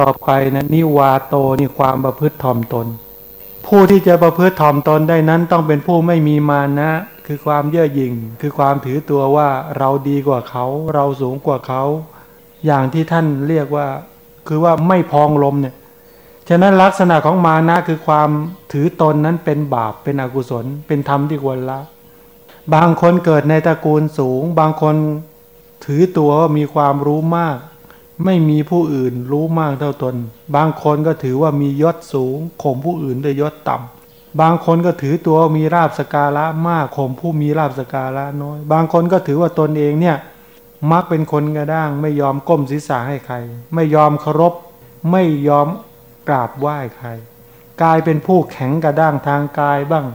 ต่อไปนะนิวาโตนี่ความประพฤติถ่อมตน ผู้ที่จะประพฤติถ่อมตนได้นั้นต้องเป็นผู้ไม่มีมานะ คือความเย่อหยิ่ง คือความถือตัวว่าเราดีกว่าเขา เราสูงกว่าเขา อย่างที่ท่านเรียกว่า คือว่าไม่พองลมเนี่ยฉะนั้นลักษณะของมานะคือความถือตนนั้นเป็นบาปเป็นอกุศล เป็นธรรมที่ควรละ บางคนเกิดในตระกูลสูง บางคนถือตัวว่ามีความรู้มาก ไม่มีผู้อื่นรู้มากเท่าตน บางคนก็ถือว่ามียศสูงข่มผู้อื่นด้วยยศต่ำบางคนก็ถือตัวมีราบสการะมากข่มผู้มีราบสการะน้อย บางคนก็ถือว่าตนเองเนี่ยมักเป็นคนกระด้าง ไม่ยอมก้มศีรษะให้ใคร ไม่ยอมเคารพ ไม่ยอมกราบไหว้ใคร กลายเป็นผู้แข็งกระด้างทางกายบ้าง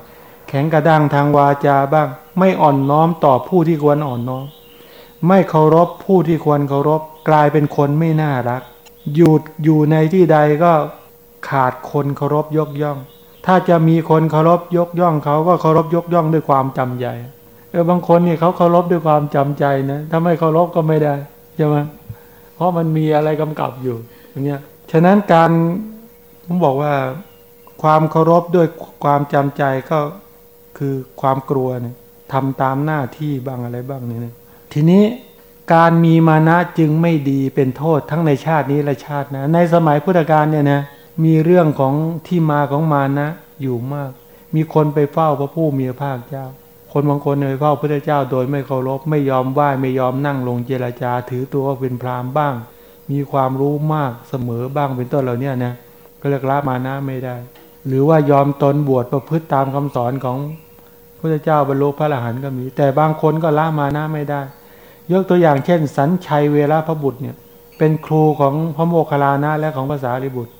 แข็งกระด้างทางวาจาบ้าง ไม่อ่อนน้อมต่อผู้ที่ควรอ่อนน้อม ไม่เคารพผู้ที่ควรเคารพกลายเป็นคนไม่น่ารัก อยู่อยู่ในที่ใดก็ขาดคนเคารพยกย่อง ถ้าจะมีคนเคารพยกย่องเขาก็เคารพยกย่องด้วยความจำใจเออบางคนเนี่ยเขาเคารพด้วยความจำใจนะถ้าไม่เคารพก็ไม่ได้ใช่ไหมเพราะมันมีอะไรกำกับอยู่อย่างเงี้ยฉะนั้นการผมบอกว่าความเคารพด้วยความจำใจก็คือความกลัวเนี่ยทำตามหน้าที่บ้างอะไรบ้างเนี่ย ทีนี้การมีมานะจึงไม่ดีเป็นโทษทั้งในชาตินี้และชาตินะในสมัยพุทธกาลเนี่ยนะมีเรื่องของที่มาของมานะอยู่มาก มีคนไปเฝ้าพระผู้มีพระภาคเจ้า คนบางคนไปเฝ้าพระเจ้าโดยไม่เคารพไม่ยอมไหว้ไม่ยอมนั่งลงเจรจาถือตัวว่าเป็นพราหมณ์บ้าง มีความรู้มากเสมอบ้างเป็นต้นเหล่านี้นะก็เรียกละมานะไม่ได้ หรือว่ายอมตนบวชประพฤติตามคำสอนของพระเจ้าบรรลุพระอรหันต์ก็มี แต่บางคนก็ละมานะไม่ได้ ยกตัวอย่างเช่น สัญชัยเวลาพระบุตรเนี่ยเป็นครูของพระโมคคัลลานะและของภาษาริบุตร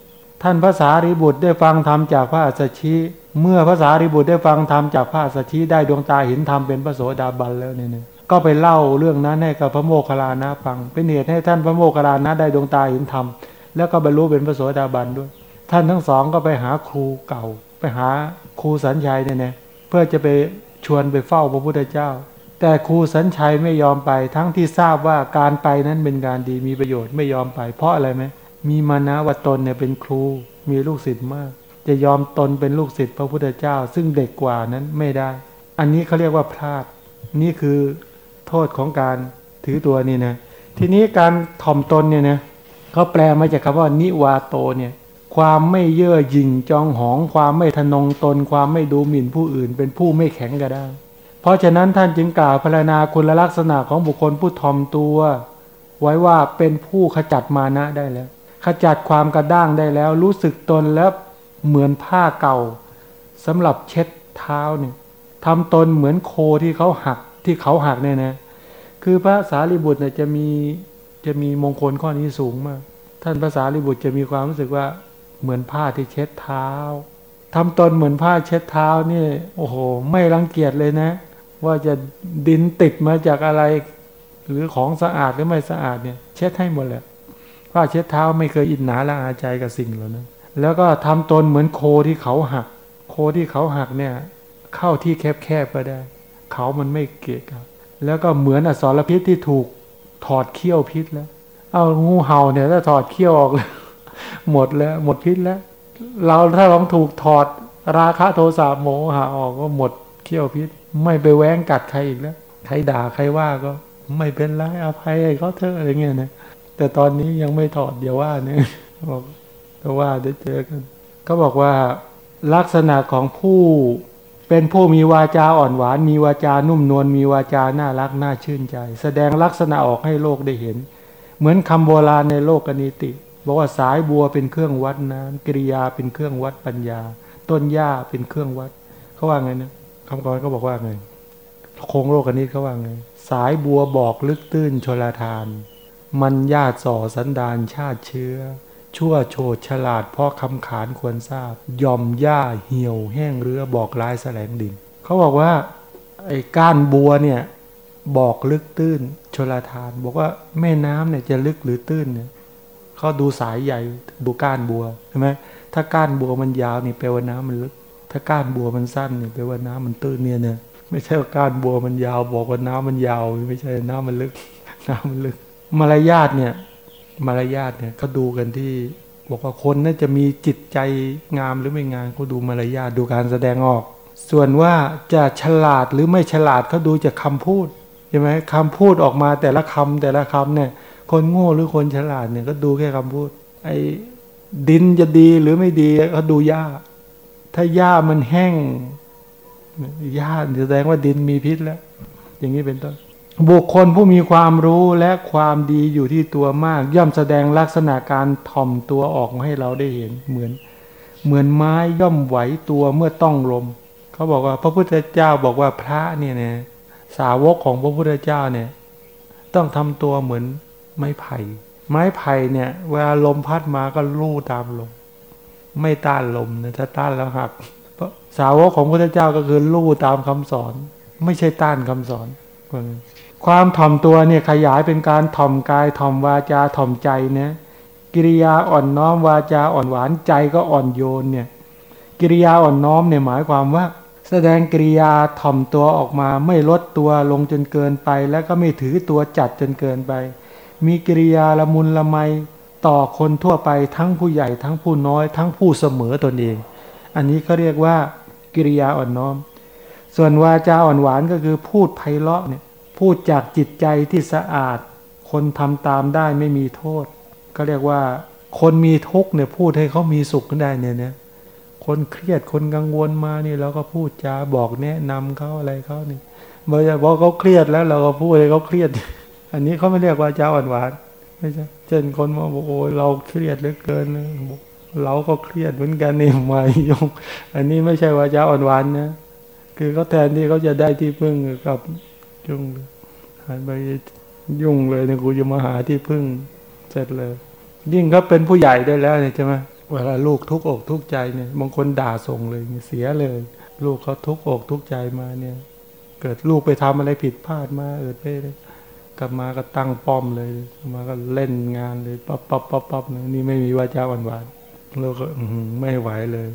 ท่านภาษาริบุตรได้ฟังธรรมจากพระอัสสชิเมื่อภาษาริบุตรได้ฟังธรรมจากพระอัสสชิได้ดวงตาเห็นธรรมเป็นพระโสดาบันแล้วเนี่ยก็ไปเล่าเรื่องนั้นให้กับพระโมคคัลลานะฟัง เป็นเหตุให้ท่านพระโมคคัลลานะได้ดวงตาเห็นธรรมแล้วก็บรรลุเป็นพระโสดาบันด้วย ท่านทั้งสองก็ไปหาครูเก่า ไปหาครูสัญชัยเนี่ยนะเพื่อจะไปชวนไปเฝ้าพระพุทธเจ้า แต่ครูสัญชัยไม่ยอมไปทั้งที่ทราบว่าการไปนั้นเป็นการดีมีประโยชน์ไม่ยอมไป เพราะอะไรไหมมีมานะว่าตนเนี่ยเป็นครูมีลูกศิษย์มาก จะยอมตนเป็นลูกศิษย์พระพุทธเจ้า ซึ่งเด็กกว่านั้นไม่ได้ อันนี้เขาเรียกว่าพลาด นี่คือโทษของการถือตัวนี่นะทีนี้การถ่อมตนเนี่ยนะเขาแปลมาจากคำว่านิวาโตเนี่ยความไม่เย่อหยิ่งจองหอง ความไม่ทนงตน ความไม่ดูหมิ่นผู้อื่น เป็นผู้ไม่แข็งกระด้าง เพราะฉะนั้นท่านจึงกล่าวพรรณนาคุณลักษณะของบุคคลผู้ทอมตัว ไว้ว่าเป็นผู้ขจัดมานะได้แล้ว ขจัดความกระด้างได้แล้ว รู้สึกตนแล้วเหมือนผ้าเก่าสำหรับเช็ดเท้าเนี่ยทำตนเหมือนโคที่เขาหักที่เขาหักเนี่ยนะ คือพระสารีบุตรเนี่ยจะมีจะมีมงคลข้อนี้สูงมาก ท่านพระสารีบุตรจะมีความรู้สึกว่าเหมือนผ้าที่เช็ดเท้าทำตนเหมือนผ้าเช็ดเท้านี่ โอ้โห ไม่รังเกียจเลยนะ ว่าจะดินติดมาจากอะไร หรือของสะอาดหรือไม่สะอาดเนี่ย เช็ดให้หมดแหละผ้าเช็ดเท้าไม่เคยอินหนาละอาใจกับสิ่งเหล่านั้น แล้วก็ทำตนเหมือนโคที่เขาหัก โคที่เขาหักเนี่ย เข้าที่แคบๆก็ได้ เขามันไม่เกะกะแล้วก็เหมือนอสรพิษที่ถูกถอดเขี้ยวพิษแล้ว เอางูเห่าเนี่ยถ้าถอดเขี้ยวออกเลยหมดแล้ว หมดพิษแล้ว เราถ้าลองถูกถอดราคะโทสะโมหะออกก็หมดเขี้ยวพิษ ไม่ไปแว้งกัดใครอีกแล้ว ใครด่าใครว่าก็ไม่เป็นไรอภัยให้เขาเถอะอะไรเงี้ยนะแต่ตอนนี้ยังไม่ถอดเดี๋ยวว่าเนี่ยบอกก็ว่าได้เจอกันเขาบอกว่าลักษณะของผู้เป็นผู้มีวาจาอ่อนหวาน มีวาจานุ่มนวลมีวาจาน่ารักน่าชื่นใจ แสดงลักษณะออกให้โลกได้เห็น เหมือนคำโบราณในโลกนิติบอกว่าสายบัวเป็นเครื่องวัดน้ำกิริยาเป็นเครื่องวัดปัญญา ต้นหญ้าเป็นเครื่องวัดเขาว่าไงนะ คำกรเขาบอกว่าไงโครงโลกนิตเขาว่าไง สายบัวบอกลึกตื้นชลทาน มันญาติส่อสันดานชาติเชื้อ ชั่วโฉดฉลาดเพราะคำขานควรทราบยอมหญ้าเหี่ยวแห้งเรือบอกลายแสลงดินเขาบอกว่าไอ้ก้านบัวเนี่ยบอกลึกตื้นชลทาน บอกว่าแม่น้ำเนี่ยจะลึกหรือตื้นเนี่ยเขาดูสายใหญ่ดูก้านบัวใช่ไหมถ้าก้านบัวมันยาวนี่แปลว่าน้ำมันลึก ถ้าก้านบัวมันสั้นนี่แปลว่าน้ำมันตื้นเนี่ยเนี่ยไม่ใช่ว่าก้านบัวมันยาวบอกว่าน้ำมันยาว ไม่ใช่น้ำมันลึก น้ำมันลึก มารยาทเนี่ยมารยาทเนี่ยเขาดูกันที่บอกว่าคนน่าจะมีจิตใจงามหรือไม่งามเขาดูมารยาทดูการแสดงออก ส่วนว่าจะฉลาดหรือไม่ฉลาดเขาดูจากคาพูดใช่ไหมคำพูดออกมาแต่ละคำแต่ละคำเนี่ย คนโง่หรือคนฉลาดเนี่ยก็ดูแค่คำพูด ไอ้ดินจะดีหรือไม่ดีเขาดูหญ้า ถ้าหญ้ามันแห้งหญ้าแสดงว่าดินมีพิษแล้ว อย่างนี้เป็นต้น บุคคลผู้มีความรู้และความดีอยู่ที่ตัวมาก ย่อมแสดงลักษณะการถ่อมตัวออกมาให้เราได้เห็นเหมือน เหมือนไม้ย่อมไหวตัวเมื่อต้องลม เขาบอกว่า พระพุทธเจ้าบอกว่าพระเนี่ยนะสาวกของพระพุทธเจ้าเนี่ย ต้องทำตัวเหมือนไม้ไผ่ ไม้ไผ่เนี่ย เวลาลมพัดมาก็ลู่ตามลม ไม่ต้านลมนะถ้าต้านแล้วหักสาวกของพระพุทธเจ้าก็คือลู่ตามคำสอน ไม่ใช่ต้านคำสอน ความถ่อมตัวเนี่ยขยายเป็นการถ่อมกายถ่อมวาจาถ่อมใจนะกิริยาอ่อนน้อมวาจาอ่อนหวานใจก็อ่อนโยนเนี่ยกิริยาอ่อนน้อมเนี่ยหมายความว่า แสดงกิริยาถ่อมตัวออกมาไม่ลดตัวลงจนเกินไป แล้วก็ไม่ถือตัวจัดจนเกินไป มีกิริยาละมุนละไม ต่อคนทั่วไปทั้งผู้ใหญ่ทั้งผู้น้อย ทั้งผู้เสมอตนเอง อันนี้เขาเรียกว่ากิริยาอ่อนน้อม ส่วนวาจาอ่อนหวานก็คือพูดไพเราะเนี่ยพูดจากจิตใจที่สะอาด คนทำตามได้ไม่มีโทษ ก็เรียกว่า คนมีทุกข์เนี่ยพูดให้เขามีสุขได้เนี่ยเนี่ยคนเครียดคนกังวลมานี่เราก็พูดจาบอกแนะนำเขาอะไรเขานี่เมื่อบอกเขาเครียดแล้วเราก็พูดให้เขาเครียด อันนี้เขาไม่เรียกว่าจาอ่อนหวาน ไม่ใช่เช่นคนมาบอกโอ้ยเราเครียดเหลือเกินนะเราก็เครียดเหมือนกันนี่มายงอันนี้ไม่ใช่ว่าจาอ่อนหวานนะคือเขาแทนที่เขาจะได้ที่พึ่งกับยุ่งหันไปยุ่งเลยเนี่ยกูจะมาหาที่พึ่งเสร็จเลย ยิ่งเขาเป็นผู้ใหญ่ได้แล้วเนี่ยใช่ไหมเวลาลูกทุกอกทุกใจเนี่ยบางคนด่าส่งเลยเสียเลย ลูกเขาทุกอกทุกใจมาเนี่ย เกิดลูกไปทำอะไรผิดพลาดมาเออเป้เลย ลับมาก็ตั้งป้อมเลยมาก็เล่นงานเลยปั๊บปั๊บปั๊บปั๊บนี่ไม่มีวาจาหวานหวานเราก็ไม่ไหวเลย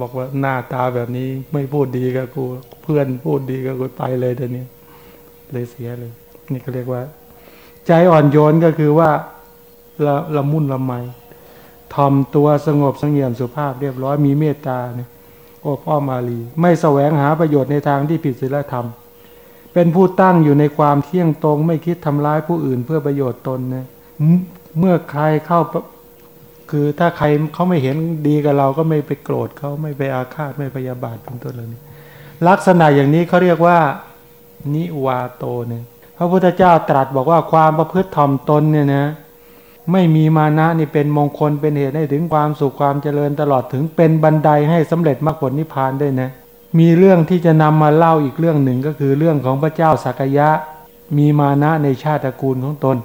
บอกว่าหน้าตาแบบนี้ไม่พูดดีกับกูเพื่อนพูดดีกับกูไปเลยเดี๋ยวนี้เลยเสียเลย นี่ก็เรียกว่า ใจอ่อนโยนก็คือว่าละละมุนละไมทอมตัวสงบสงเงียมสุภาพเรียบร้อยมีเมตตาเนี่ยโอ้พ่อมาลี ไม่แสวงหาประโยชน์ในทางที่ผิดศีลธรรม เป็นผู้ตั้งอยู่ในความเที่ยงตรง ไม่คิดทำร้ายผู้อื่นเพื่อประโยชน์ตนนะเมื่อใครเข้าคือถ้าใครเขาไม่เห็นดีกับเราก็ไม่ไปโกรธเขาไม่ไปอาฆาตไม่พยาบาทเป็นต้นเลยลักษณะอย่างนี้เขาเรียกว่า นิวาโตเนี่ยพระพุทธเจ้าตรัสบอกว่าความประพฤติถ่อมตนเนี่ยนะไม่มีมานะนี่เป็นมงคลเป็นเหตุให้ถึงความสุขความเจริญตลอดถึงเป็นบันไดให้สำเร็จมรรคผลนิพพานได้นะ มีเรื่องที่จะนำมาเล่าอีกเรื่องหนึ่งก็คือเรื่องของพระเจ้าสักยะ มีมานะในชาติตระกูลของตน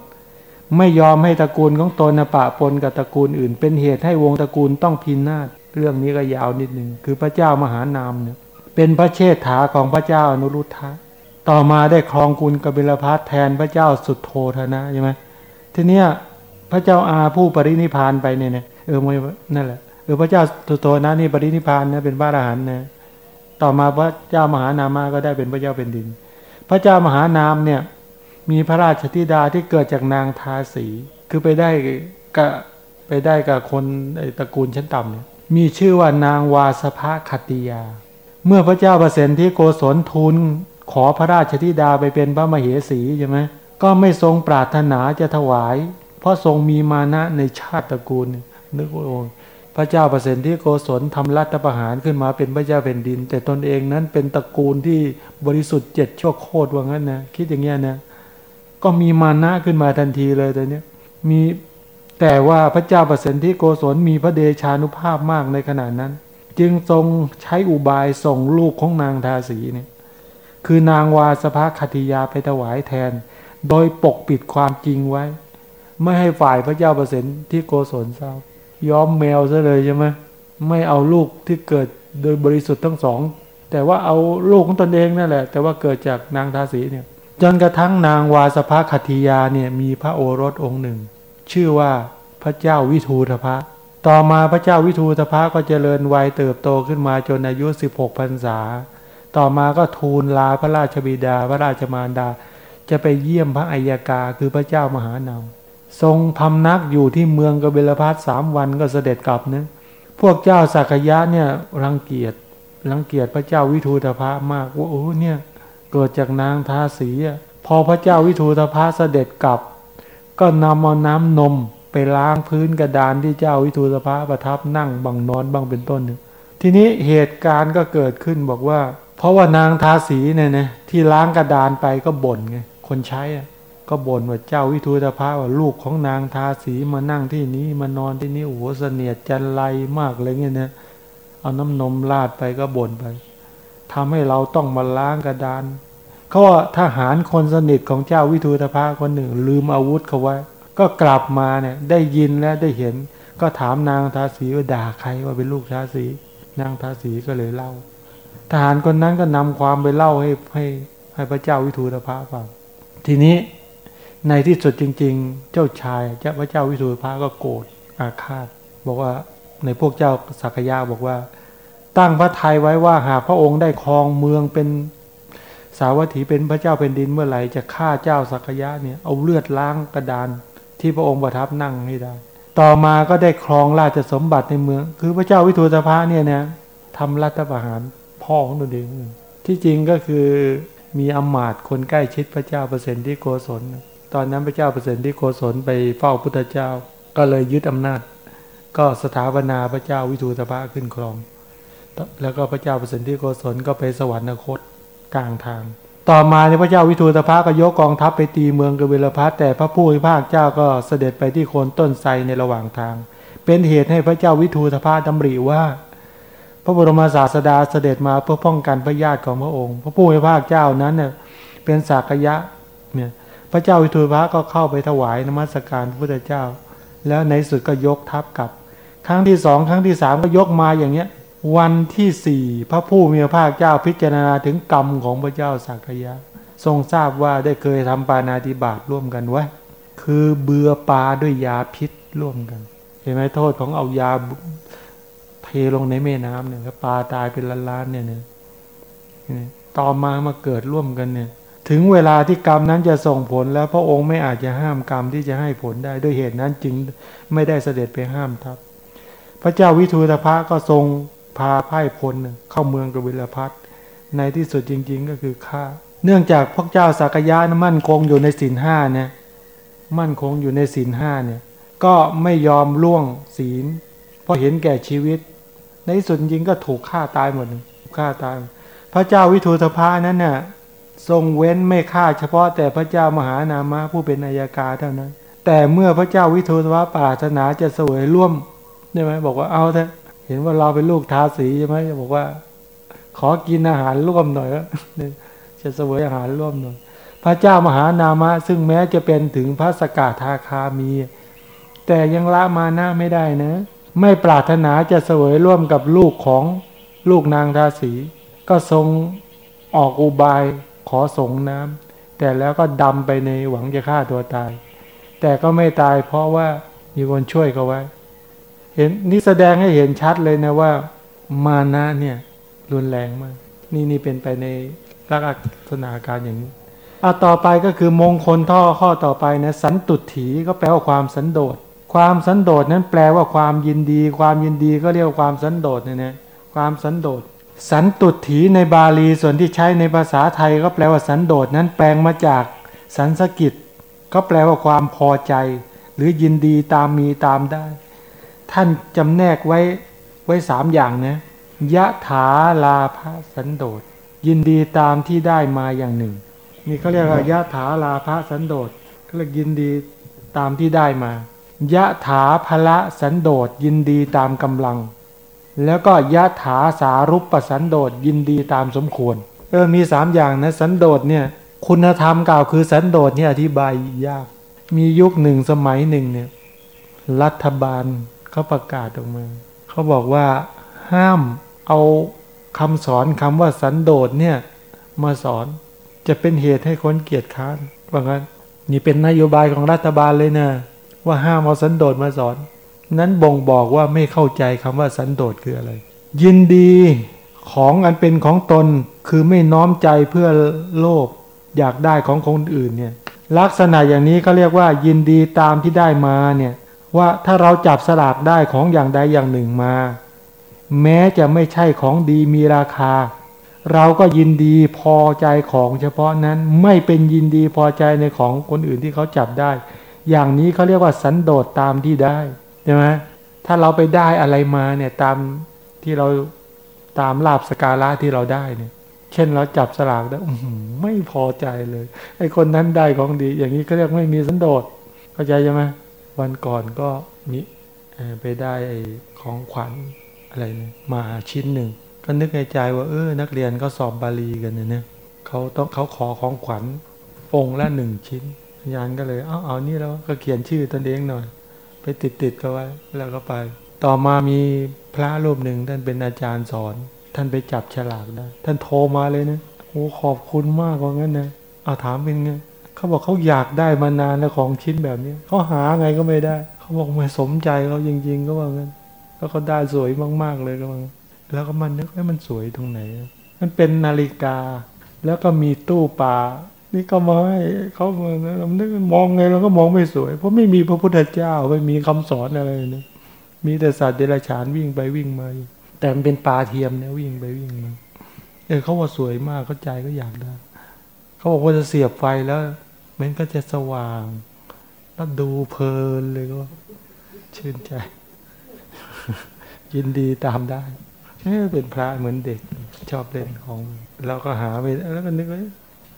ไม่ยอมให้ตระกูลของตนปะปนกับตระกูลอื่น เป็นเหตุให้วงตระกูลต้องพินาศเรื่องนี้ก็ยาวนิดหนึ่งคือพระเจ้ามหานามเนี่ยเป็นพระเชษฐาของพระเจ้าอนุรุทธะต่อมาได้ครองกุลกบิลพัทแทนพระเจ้าสุดโทธนะใช่ไหมทีเนี้ยพระเจ้าอาผู้ปรินิพานไปเนี่ยเออไม่นั่นแหละเออพระเจ้าสุโธนะนี่ปรินิพานนะเป็นพระอรหันต์นะ ต่อมาพระเจ้ามหานามาก็ได้เป็นพระเจ้าเป็นดิน พระเจ้ามหานามเนี่ยมีพระราชธิดาที่เกิดจากนางทาสี คือไปได้กับไปได้กับคนตระกูลชั้นต่ำเนี่ยมีชื่อว่านางวาสภคติยา เมื่อพระเจ้าประเสนที่โกศลทูลขอพระราชธิดาไปเป็นพระมเหสีใช่ไหมก็ไม่ทรงปรารถนาจะถวาย เพราะทรงมีมานะในชาติตระกูลนึกว่า พระเจ้าประเสนที่โกศลทำรัฐประหารขึ้นมาเป็นพระเจ้าแผ่นดิน แต่ตนเองนั้นเป็นตระกูลที่บริสุทธิ์เจ็ดชั่วโคตรว่างั้นนะคิดอย่างเงี้ยนะก็มีมานะขึ้นมาทันทีเลยแต่เนี้ยมีแต่ว่าพระเจ้าประเสนที่โกศลมีพระเดชานุภาพมากในขณะนั้น จึงทรงใช้อุบายส่งลูกของนางทาสีเนี่ยคือนางวาสภาคติยาไปถวายแทน โดยปกปิดความจริงไว้ ไม่ให้ฝ่ายพระเจ้าประสิทธิ์ที่โกศลทราบ ย้อมแมวซะเลยใช่ไหมไม่เอาลูกที่เกิดโดยบริสุทธิ์ทั้งสอง แต่ว่าเอาลูกของตนเองนั่นแหละ แต่ว่าเกิดจากนางทาสีเนี่ยจนกระทั่งนางวาสภาคติยาเนี่ยมีพระโอรสองค์หนึ่ง ชื่อว่าพระเจ้าวิทูธพะ ต่อมาพระเจ้าวิทูธพะก็เจริญวัยเติบโตขึ้นมาจนอายุ 16พรรษา ต่อมาก็ทูลลาพระราชบิดา พระราชมารดา จะไปเยี่ยมพระอัยกาคือพระเจ้ามหานาม ทรงพำนักอยู่ที่เมืองกบิลพัทสามวันก็เสด็จกลับนะพวกเจ้าสักยะเนี่ยรังเกียจรังเกียจพระเจ้าวิทูตภะมากว่าโอ้เนี่ยเกิดจากนางทาสีอะพอพระเจ้าวิทูตภะเสด็จกลับ ก็นำเอาน้ำนมไปล้างพื้นกระดานที่เจ้าวิทูตภะประทับนั่งบังนอนบังเป็นต้นเนี่ยทีนี้เหตุการณ์ก็เกิดขึ้นบอกว่า เพราะว่านางทาสีเนี่ยนะที่ล้างกระดานไปก็บ่นไงคนใช้อะ ก็บ่นว่าเจ้าวิทูตภะว่าลูกของนางทาสีมานั่งที่นี้มานอนที่นี้โอ้โหเสนียดจันไรมากเลยเงี้ยนะเอาน้ำนมราดไปก็บ่นไปทำให้เราต้องมาล้างกระดานเขาว่าทหารคนสนิทของเจ้าวิทูตภะคนหนึ่ง ลืมอาวุธเขาไว้ ก็กลับมาเนี่ยได้ยินและได้เห็น ก็ถามนางทาสีว่าด่าใครว่าเป็นลูกทาสี นางทาสีก็เลยเล่า ทหารคนนั้นก็นำความไปเล่าให้ให้ให้พระเจ้าวิทูตภะฟังทีนี้ ในที่สุดจริง ๆ เจ้าชายเจ้าพระเจ้าวิทูตภะก็โกรธอาฆาต บอกว่าในพวกเจ้าสักยะบอกว่า ตั้งพระทัยไว้ว่าหากพระองค์ได้ครองเมืองเป็นสาวัตถีเป็นพระเจ้าเป็นดินเมื่อไหร่จะฆ่าเจ้าสักยะเนี่ยเอาเลือดล้างกระดานที่พระองค์ประทับนั่งให้ได้ ต่อมาก็ได้ครองราชสมบัติในเมือง คือพระเจ้าวิทูตภะเนี่ยนะทำรัฐประหารพ่อของตนเองที่จริงก็คือมีอมาตย์คนใกล้ชิดพระเจ้าเปอรตที่โกศล ตอนนั้นพระเจ้าเปรตที่โกศลไปเฝ้าพุทธเจ้า ก็เลยยึดอำนาจ ก็สถาปนาพระเจ้าวิทูตภะขึ้นครอง แล้วก็พระเจ้าเปรตที่โกศลก็ไปสวรรคตกลางทาง ต่อมาในพระเจ้าวิทูตภะก็ยกกองทัพไปตีเมืองกบิลพัทแต่พระผู้พิพากเจ้าก็เสด็จไปที่โคนต้นไทรในระหว่างทาง เป็นเหตุให้พระเจ้าวิทูตภะดำริว่า พระบรมศาสดาเสด็จมาเพื่อป้องกันพระญาติของพระองค์ พระผู้เป็นพระเจ้านั้นเนี่ยเป็นสากยะเนี่ย พระเจ้าวิทูตภะก็เข้าไปถวายนมัสการพระพุทธเจ้า แล้วในสุดก็ยกทัพกลับ ครั้งที่สองครั้งที่สามก็ยกมาอย่างเนี้ย วันที่สี่พระผู้มีพระภาคเจ้าพิจารณาถึงกรรมของพระเจ้าสักยะ ทรงทราบว่าได้เคยทำปานาติบาตร่วมกันไว้คือเบื่อปลาด้วยยาพิษร่วมกัน เห็นไหมโทษของเอายาเทลงในแม่น้ำเนี่ยปลาตายเป็นล้านๆเนี่ยเนี่ยต่อมามาเกิดร่วมกันเนี่ย ถึงเวลาที่กรรมนั้นจะส่งผลแล้วพระองค์ไม่อาจจะห้ามกรรมที่จะให้ผลได้ ด้วยเหตุนั้นจึงไม่ได้เสด็จไปห้ามทัพ พระเจ้าวิทูตภะก็ทรงพาพ่ายพลเข้าเมืองกบิลพัทในที่สุดจริง ๆ ก็คือฆ่า เนื่องจากพระเจ้าสักยะนมั่นคงอยู่ในศีลห้าเนี่ยมั่นคงอยู่ในศีลห้าเนี่ยก็ไม่ยอมล่วงศีล เพราะเห็นแก่ชีวิต ในที่สุดจริงก็ถูกฆ่าตายหมดฆ่าตาย พระเจ้าวิทูตภะนั้นน่ะ ทรงเว้นไม่ฆ่าเฉพาะแต่พระเจ้ามหานามะผู้เป็นนายกาเท่านั้น แต่เมื่อพระเจ้าวิทูตภะปรารถนาจะเสวยร่วมใช่ไหมบอกว่าเอาเถอะเห็นว่าเราเป็นลูกทาสีใช่ไหมบอกว่า ขอกินอาหารร่วมหน่อยจะเสวยอาหารร่วมหน่อย พระเจ้ามหานามะ ซึ่งแม้จะเป็นถึงพระสกาทาคามี แต่ยังละมานะไม่ได้นะ ไม่ปรารถนาจะเสวยร่วมกับลูกของลูกนางทาสี ก็ทรงออกอุบาย อสงน้ำแต่แล้วก็ดำไปในหวังจะฆ่าตัวตาย แต่ก็ไม่ตายเพราะว่ามีคนช่วยเขาไว้ เห็นนี่แสดงให้เห็นชัดเลยนะว่า มานะเนี่ยรุนแรงมาก นี่นี่เป็นไปในลักษณะการอย่างนี้เอาต่อไปก็คือมงคลท่อข้อต่อไปนะสันตุถีก็แปลว่าความสันโดษความสันโดษนั้นแปลว่าความยินดี ความยินดีก็เรียกว่าความสันโดษเนี่ยนะความสันโดษ สันตุถีในบาลีส่วนที่ใช้ในภาษาไทยก็แปลว่าสันโดษนั้นแปลงมาจากสันสกิตก็แปลว่าความพอใจ หรือยินดีตามมีตามได้ ท่านจำแนกไว้ไว้สามอย่างนะยะถาลาภสันโดษยินดีตามที่ได้มาอย่างหนึ่ง นี่เขาเรียกว่ายะถาลาภสันโดษเขาเรียกยินดีตามที่ได้มายะถาภละสันโดษยินดีตามกำลัง แล้วก็ยะถาสารุปปสันโดษยินดีตามสมควรเออมีสามอย่างนะสันโดษเนี่ยคุณธรรมกล่าวคือสันโดษเนี่ยอธิบายยาก มียุคหนึ่งสมัยหนึ่งเนี่ยรัฐบาลเขาประกาศออกมาเขาบอกว่าห้ามเอาคำสอนคำว่าสันโดษเนี่ยมาสอนจะเป็นเหตุให้คนเกียดค้านว่างั้นนี่เป็นนโยบายของรัฐบาลเลยนะว่าห้ามเอาสันโดษมาสอน นั้นบ่งบอกว่าไม่เข้าใจคำว่าสันโดษคืออะไร ยินดีของอันเป็นของตนคือไม่น้อมใจเพื่อโลภอยากได้ของคนอื่นเนี่ยลักษณะอย่างนี้เขาเรียกว่า ยินดีตามที่ได้มาเนี่ยว่าถ้าเราจับสลากได้ของอย่างใดอย่างหนึ่งมา แม้จะไม่ใช่ของดีมีราคา เราก็ยินดีพอใจของเฉพาะนั้นไม่เป็นยินดีพอใจในของคนอื่นที่เขาจับได้ อย่างนี้เขาเรียกว่าสันโดษตามที่ได้ ใช่ไหมถ้าเราไปได้อะไรมาเนี่ยตามที่เราตามลาบสการะที่เราได้เนี่ย เช่นเราจับสลากได้อื้อหือไม่พอใจเลยไอ้คนนั้นได้ของดี อย่างนี้เขาเรียกไม่มีสันโดษเข้าใจใช่ไหมวันก่อนก็มีไปได้ไอของขวัญอะไรมาชิ้นหนึ่ง ก็นึกในใจว่า เออ นักเรียนก็สอบบาลีกันเนี่ยเขาต้องเขาขอของขวัญองค์ละหนึ่งชิ้นอาจารย์ก็เลย เอาเอานี่แล้วก็เขียนชื่อตนเองหน่อย ไปติดติดๆก็ไว้แล้วก็ไป ต่อมามีพระรูปหนึ่งท่านเป็นอาจารย์สอน ท่านไปจับฉลากได้ท่านโทรมาเลยนะโอ้ขอบคุณมากว่างั้นนะเอาถามเป็นไงเขาบอกเขาอยากได้มานานแล้วของชิ้นแบบนี้เขาหาไงก็ไม่ได้ เขาบอกไม่สมใจเขาจริงๆก็ว่างั้นแล้วเขาได้สวยมากๆเลยก็ว่างั้นแล้วก็มันนึกว่ามันสวยตรงไหน มันเป็นนาฬิกา แล้วก็มีตู้ปลา นี่ก็มาให้เขามาเรานึกมองไงเราก็มองไม่สวย เพราะไม่มีพระพุทธเจ้าไม่มีคำสอนอะไรเลยมีแต่สัตว์เดรัจฉานวิ่งไปวิ่งมาแต่มันเป็นปลาเทียมเนี่ยวิ่งไปวิ่งมาเออเขาว่าสวยมากเข้าใจก็อยากได้เขาบอกว่าจะเสียบไฟแล้วมันก็จะสว่างแล้วดูเพลินเลยก็ ชื่นใจ ยินดีตามได้เอ๊ะเป็นพระเหมือนเด็กชอบเล่นของ เราก็หาไปแล้วก็นึกว่า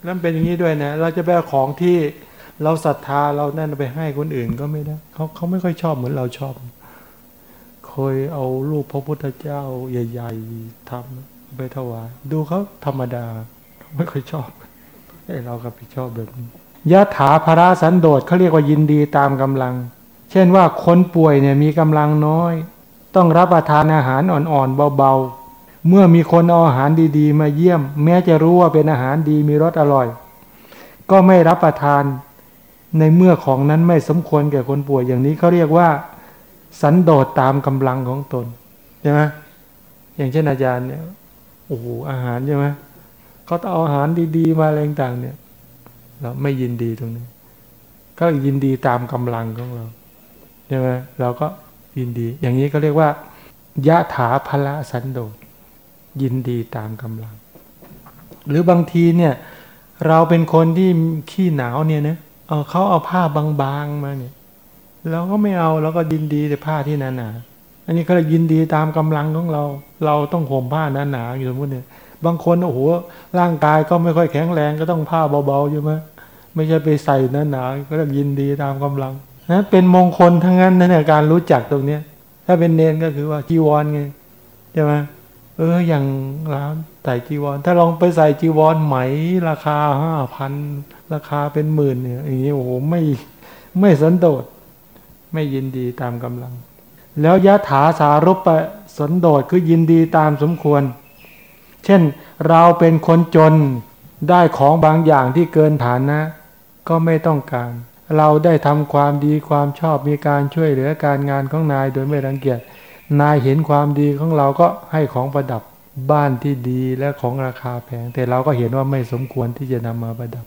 แล้วมันเป็นอย่างนี้ด้วยนะ เราจะไปเอาของที่เราศรัทธาเรานั่นไปให้คนอื่นก็ไม่ได้เขาเขาไม่ค่อยชอบเหมือนเราชอบ เคยเอารูปพระพุทธเจ้าใหญ่ๆทำไปถวายดูเขาธรรมดา ไม่ค่อยชอบไอ้เราก็ไปชอบแบบนี้ยะถาภราสันโดษเขาเรียกว่ายินดีตามกำลัง เช่นว่าคนป่วยเนี่ยมีกำลังน้อย ต้องรับประทานอาหารอ่อนๆเบาๆ เมื่อมีคนเอาอาหารดีๆ มาเยี่ยม แม้จะรู้ว่าเป็นอาหารดีมีรสอร่อย ก็ไม่รับประทานในเมื่อของนั้นไม่สมควรแก่คนป่วยอย่างนี้เขาเรียกว่า สันโดษตามกำลังของตนใช่ไหมอย่างเช่นอาจารย์เนี่ยโอ้โหอาหารใช่ไหมเขาต้องเอาอาหารดีๆ มาอะไรต่างเนี่ย เราไม่ยินดีตรงนี้ก็ยินดีตามกำลังของเราใช่ไหมเราก็ยินดี อย่างนี้ก็เรียกว่ายะถาภละสันโดษ ยินดีตามกำลัง หรือบางทีเนี่ยเราเป็นคนที่ขี้หนาวเนี่ยนะเออเขาเอาผ้าบางๆมาเนี่ยเราก็ไม่เอาเราก็ยินดีแต่ผ้าที่หนาๆอันนี้ก็เลยยินดีตามกำลังของเรา เราต้องห่มผ้าหนาๆอยู่สมมติเนี่ยบางคนโอ้โหร่างกายก็ไม่ค่อยแข็งแรงก็ต้องผ้าเบาๆใช่ไหมไม่ใช่ไปใส่หนาๆก็ต้องยินดีตามกำลังนะเป็นมงคลทั้งนั้นนะในการรู้จักตรงเนี้ยถ้าเป็นเนนก็คือว่าจีวรไงใช่ไหม เอออย่างร้านใส่จีวร ถ้าลองไปใส่จีวรไหมราคาห้าพันราคาเป็นหมื่นเนี่ยอย่างนี้โอ้โหไม่ไม่สันโดษไม่ยินดีตามกำลัง แล้วยะถาสารุปปสันโดษคือยินดีตามสมควร เช่นเราเป็นคนจนได้ของบางอย่างที่เกินฐานะ ก็ไม่ต้องการ เราได้ทำความดีความชอบมีการช่วยเหลือการงานของนายโดยไม่รังเกียจ นายเห็นความดีของเราก็ให้ของประดับบ้านที่ดีและของราคาแพง แต่เราก็เห็นว่าไม่สมควรที่จะนำมาประดับ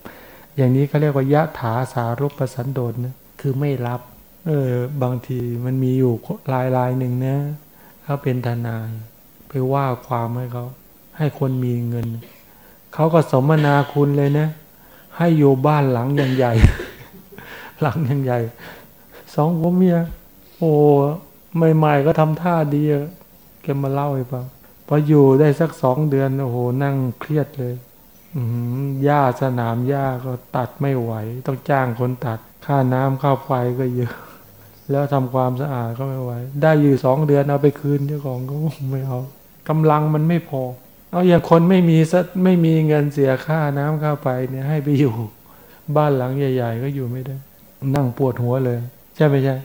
อย่างนี้เขาเรียกว่ายะถาสารุปสันโดษนะคือไม่รับ เออบางทีมันมีอยู่ลายลายหนึ่งนะเขาเป็นทนาย ไปว่าความให้เขาให้คนมีเงิน เขาก็สมนาคุณเลยนะ ให้อยู่บ้านหลังอย่างใหญ่ หลังอย่างใหญ่สองผัวเมียโอ้ ใหม่ๆก็ทำท่าดีอะแกมาเล่าให้ฟังพออยู่ได้สักสองเดือนโอ้โหนั่งเครียดเลยอืหญ้าสนามหญ้าก็ตัดไม่ไหว ต้องจ้างคนตัด ค่าน้ำค่าไฟก็เยอะ แล้วทำความสะอาดก็ไม่ไหว ได้อยู่สองเดือนเอาไปคืนเจ้าของก็ไม่เอากำลังมันไม่พอ เอาอย่างคนไม่มีสัไม่มีเงินเสียค่าน้ำค่าไฟเนี่ยให้ไปอยู่ บ้านหลังใหญ่ ๆ ก็อยู่ไม่ได้ นั่งปวดหัวเลย ใช่ไหมใช่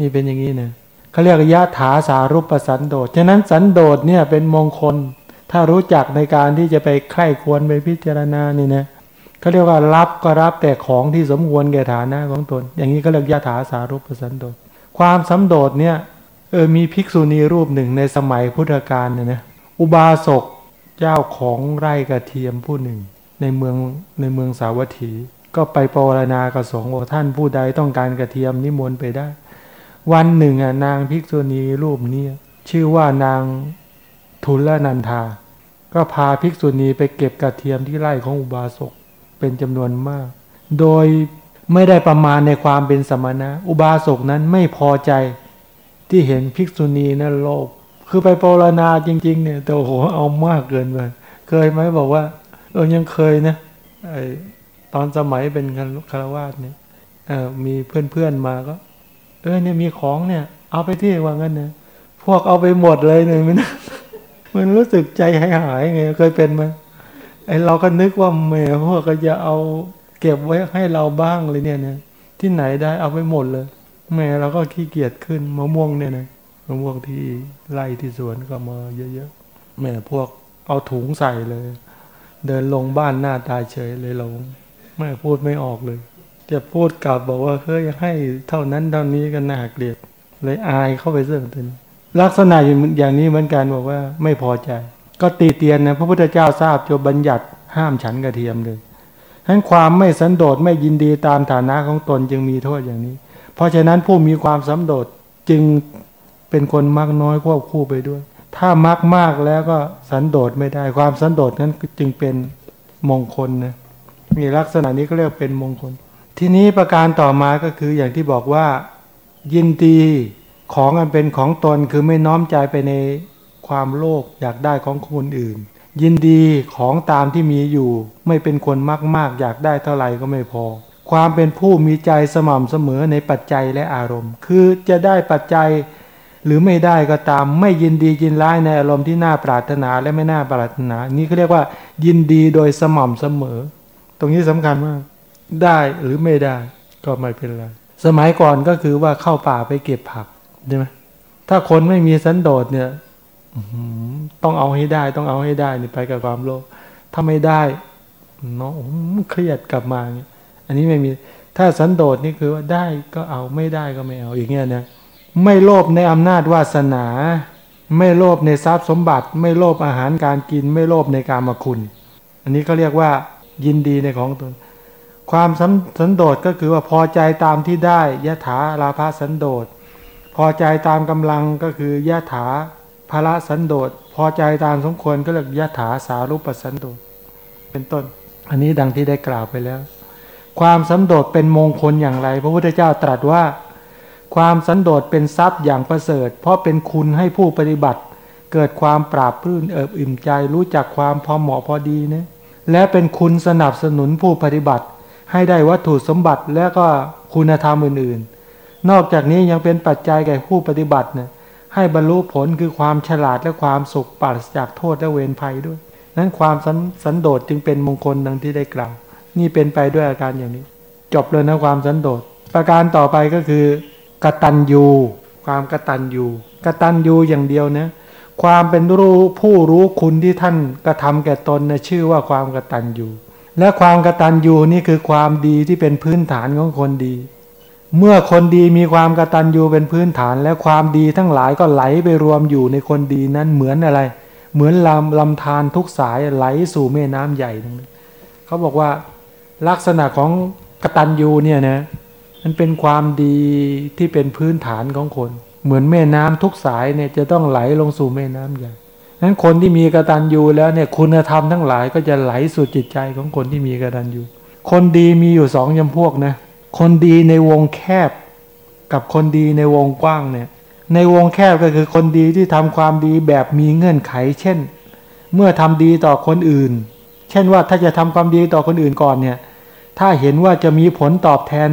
นี่เป็นอย่างนี้เนี่ย เขาเรียกยะถาสารุปสันโดษฉะนั้นสันโดษเนี่ยเป็นมงคล ถ้ารู้จักในการที่จะไปใคร่ควรไปพิจารณานี่นะเขาเรียกว่ารับก็รับแต่ของที่สมควรแก่ฐานะของตน อย่างนี้ก็เรียกยะถาสารุปสันโดษความสันโดษเนี่ยเออมีภิกษุณีรูปหนึ่งในสมัยพุทธกาลเนี่ยนะอุบาสกเจ้าของไร่กระเทียมผู้หนึ่ง ในเมืองในเมืองสาวัตถี ก็ไปปรารณากับสงฆ์ว่าท่านผู้ใดต้องการกระเทียมนิมนต์ไปได้ วันหนึ่งอะนางภิกษุณีรูปนี้ชื่อว่านางทุลนันทา ก็พาภิกษุณีไปเก็บกระเทียมที่ไร่ของอุบาสกเป็นจำนวนมาก โดยไม่ได้ประมาณในความเป็นสมณะ อุบาสกนั้นไม่พอใจที่เห็นภิกษุณีนั้นโลภคือไปปรารณาจริง ๆ เนี่ยแต่โอ้โหเอามากเกินไปเคยไหมบอกว่าเออยังเคยนะไอตอนสมัยเป็นคารวาสเนี่ยมีเพื่อนๆมาก็ เออเนี่ยมีของเนี่ย เอาไปที่ว่างั้นเนะพวกเอาไปหมดเลยเนี่ยมันมันรู้สึกใจหายหายไงเคยเป็นไหมไอเราก็นึกว่าแหม่พวกก็จะเอาเก็บไว้ให้เราบ้างเลยเนี่ยนะที่ไหนได้เอาไปหมดเลยแหม่เราก็ขี้เกียจขึ้นมะม่วงเนี่ยนะมะม่วงที่ไร่ที่สวนก็มาเยอะๆแหม่พวกเอาถุงใส่เลย เดินลงบ้านหน้าตาเฉยเลยลงแม่พูดไม่ออกเลย จะพูดกลับบอกว่าเฮ้ยให้เท่านั้นเท่านี้กันน่าเกลียด เลยอายเข้าไปเสื่อมตึนลักษณะอย่างนี้เหมือนกันบอกว่าไม่พอใจ ก็ตีเตียนนะพระพุทธเจ้าทราบจนบัญญัติห้ามฉันกระเทียมเลยฉะนั้นความไม่สันโดษไม่ยินดีตามฐานะของตนจึงมีโทษอย่างนี้ เพราะฉะนั้นผู้มีความสันโดษจึงเป็นคนมากน้อยควบคู่ไปด้วย ถ้ามากมากแล้วก็สันโดษไม่ได้ความสันโดษนั้นจึงเป็นมงคลนะมีลักษณะนี้ก็เรียกเป็นมงคล ทีนี้ประการต่อมาก็คืออย่างที่บอกว่า ยินดีของอันเป็นของตนคือไม่น้อมใจไปในความโลภอยากได้ของคนอื่น ยินดีของตามที่มีอยู่ ไม่เป็นคนมากมากอยากได้เท่าไหร่ก็ไม่พอ ความเป็นผู้มีใจสม่ำเสมอในปัจจัยและอารมณ์ คือจะได้ปัจจัยหรือไม่ได้ก็ตามไม่ยินดียินร้ายในอารมณ์ที่น่าปรารถนาและไม่น่าปรารถนา นี่เขาเรียกว่า ยินดีโดยสม่ำเสมอ ตรงนี้สำคัญมาก ได้หรือไม่ได้ก็ไม่เป็นไร สมัยก่อนก็คือว่าเข้าป่าไปเก็บผักใช่ไหมถ้าคนไม่มีสันโดษเนี่ยต้องเอาให้ได้ต้องเอาให้ได้นี่ไปกับความโลภถ้าไม่ได้เนาะเครียดกลับมาเนี่ยอันนี้ไม่มีถ้าสันโดษนี่คือว่าได้ก็เอาไม่ได้ก็ไม่เอาอย่างเงี้ยนะไม่โลภในอำนาจวาสนา ไม่โลภในทรัพย์สมบัติ ไม่โลภอาหารการกิน ไม่โลภในการมาคุณ อันนี้เขาเรียกว่ายินดีในของตน ความสันโดษก็คือว่าพอใจตามที่ได้ยะถาลาภาสันโดษ พอใจตามกำลังก็คือยะถาภละสันโดษ พอใจตามสมควรก็เรียกยะถาสารุปสันโดษ เป็นต้น อันนี้ดังที่ได้กล่าวไปแล้ว ความสันโดษเป็นมงคลอย่างไร พระพุทธเจ้าตรัสว่า ความสันโดษเป็นทรัพย์อย่างประเสริฐ เพราะเป็นคุณให้ผู้ปฏิบัติ เกิดความปราบพื้นเอิบอิ่มใจ รู้จักความพอเหมาะพอดีนะและเป็นคุณสนับสนุนผู้ปฏิบัติ ให้ได้วัตถุสมบัติและก็คุณธรรมอื่นๆ นอกจากนี้ยังเป็นปัจจัยแก่ผู้ปฏิบัตินะให้บรรลุผลคือความฉลาดและความสุขปราศจากโทษและเวรภัยด้วย นั้นความสันสนโดษจึงเป็นมงคลดังที่ได้กล่าว นี่เป็นไปด้วยอาการอย่างนี้ จบเลยนะความสันโดษ ประการต่อไปก็คือกตัญญูความกตัญญูกตัญญูอย่างเดียวนะความเป็นรู้ผู้รู้คุณที่ท่านกระทำแก่ตนนะชื่อว่าความกตัญญู และความกระตัญญูนี่คือความดีที่เป็นพื้นฐานของคนดี เมื่อคนดีมีความกระตัญญูเป็นพื้นฐาน และความดีทั้งหลายก็ไหลไปรวมอยู่ในคนดีนั้นเหมือนอะไร เหมือนลำลำธารทุกสายไหลสู่แม่น้ำใหญ่ทั้งนั้เขาบอกว่าลักษณะของกระตัญญูเนี่ยนะมันเป็นความดีที่เป็นพื้นฐานของคน เหมือนแม่น้ำทุกสายเนี่ยจะต้องไหลลงสู่แม่น้ำใหญ่ นั้นคนที่มีกระตัญญูแล้วเนี่ยคุณธรรมทั้งหลายก็จะไหลสู่จิตใจของคนที่มีกระตัญญูคนดีมีอยู่สองจำพวกนะคนดีในวงแคบ กับคนดีในวงกว้างเนี่ย ในวงแคบก็คือคนดีที่ทำความดีแบบมีเงื่อนไข เช่น เมื่อทำดีต่อคนอื่น เช่นว่าถ้าจะทำความดีต่อคนอื่นก่อนเนี่ย ถ้าเห็นว่าจะมีผลตอบแทน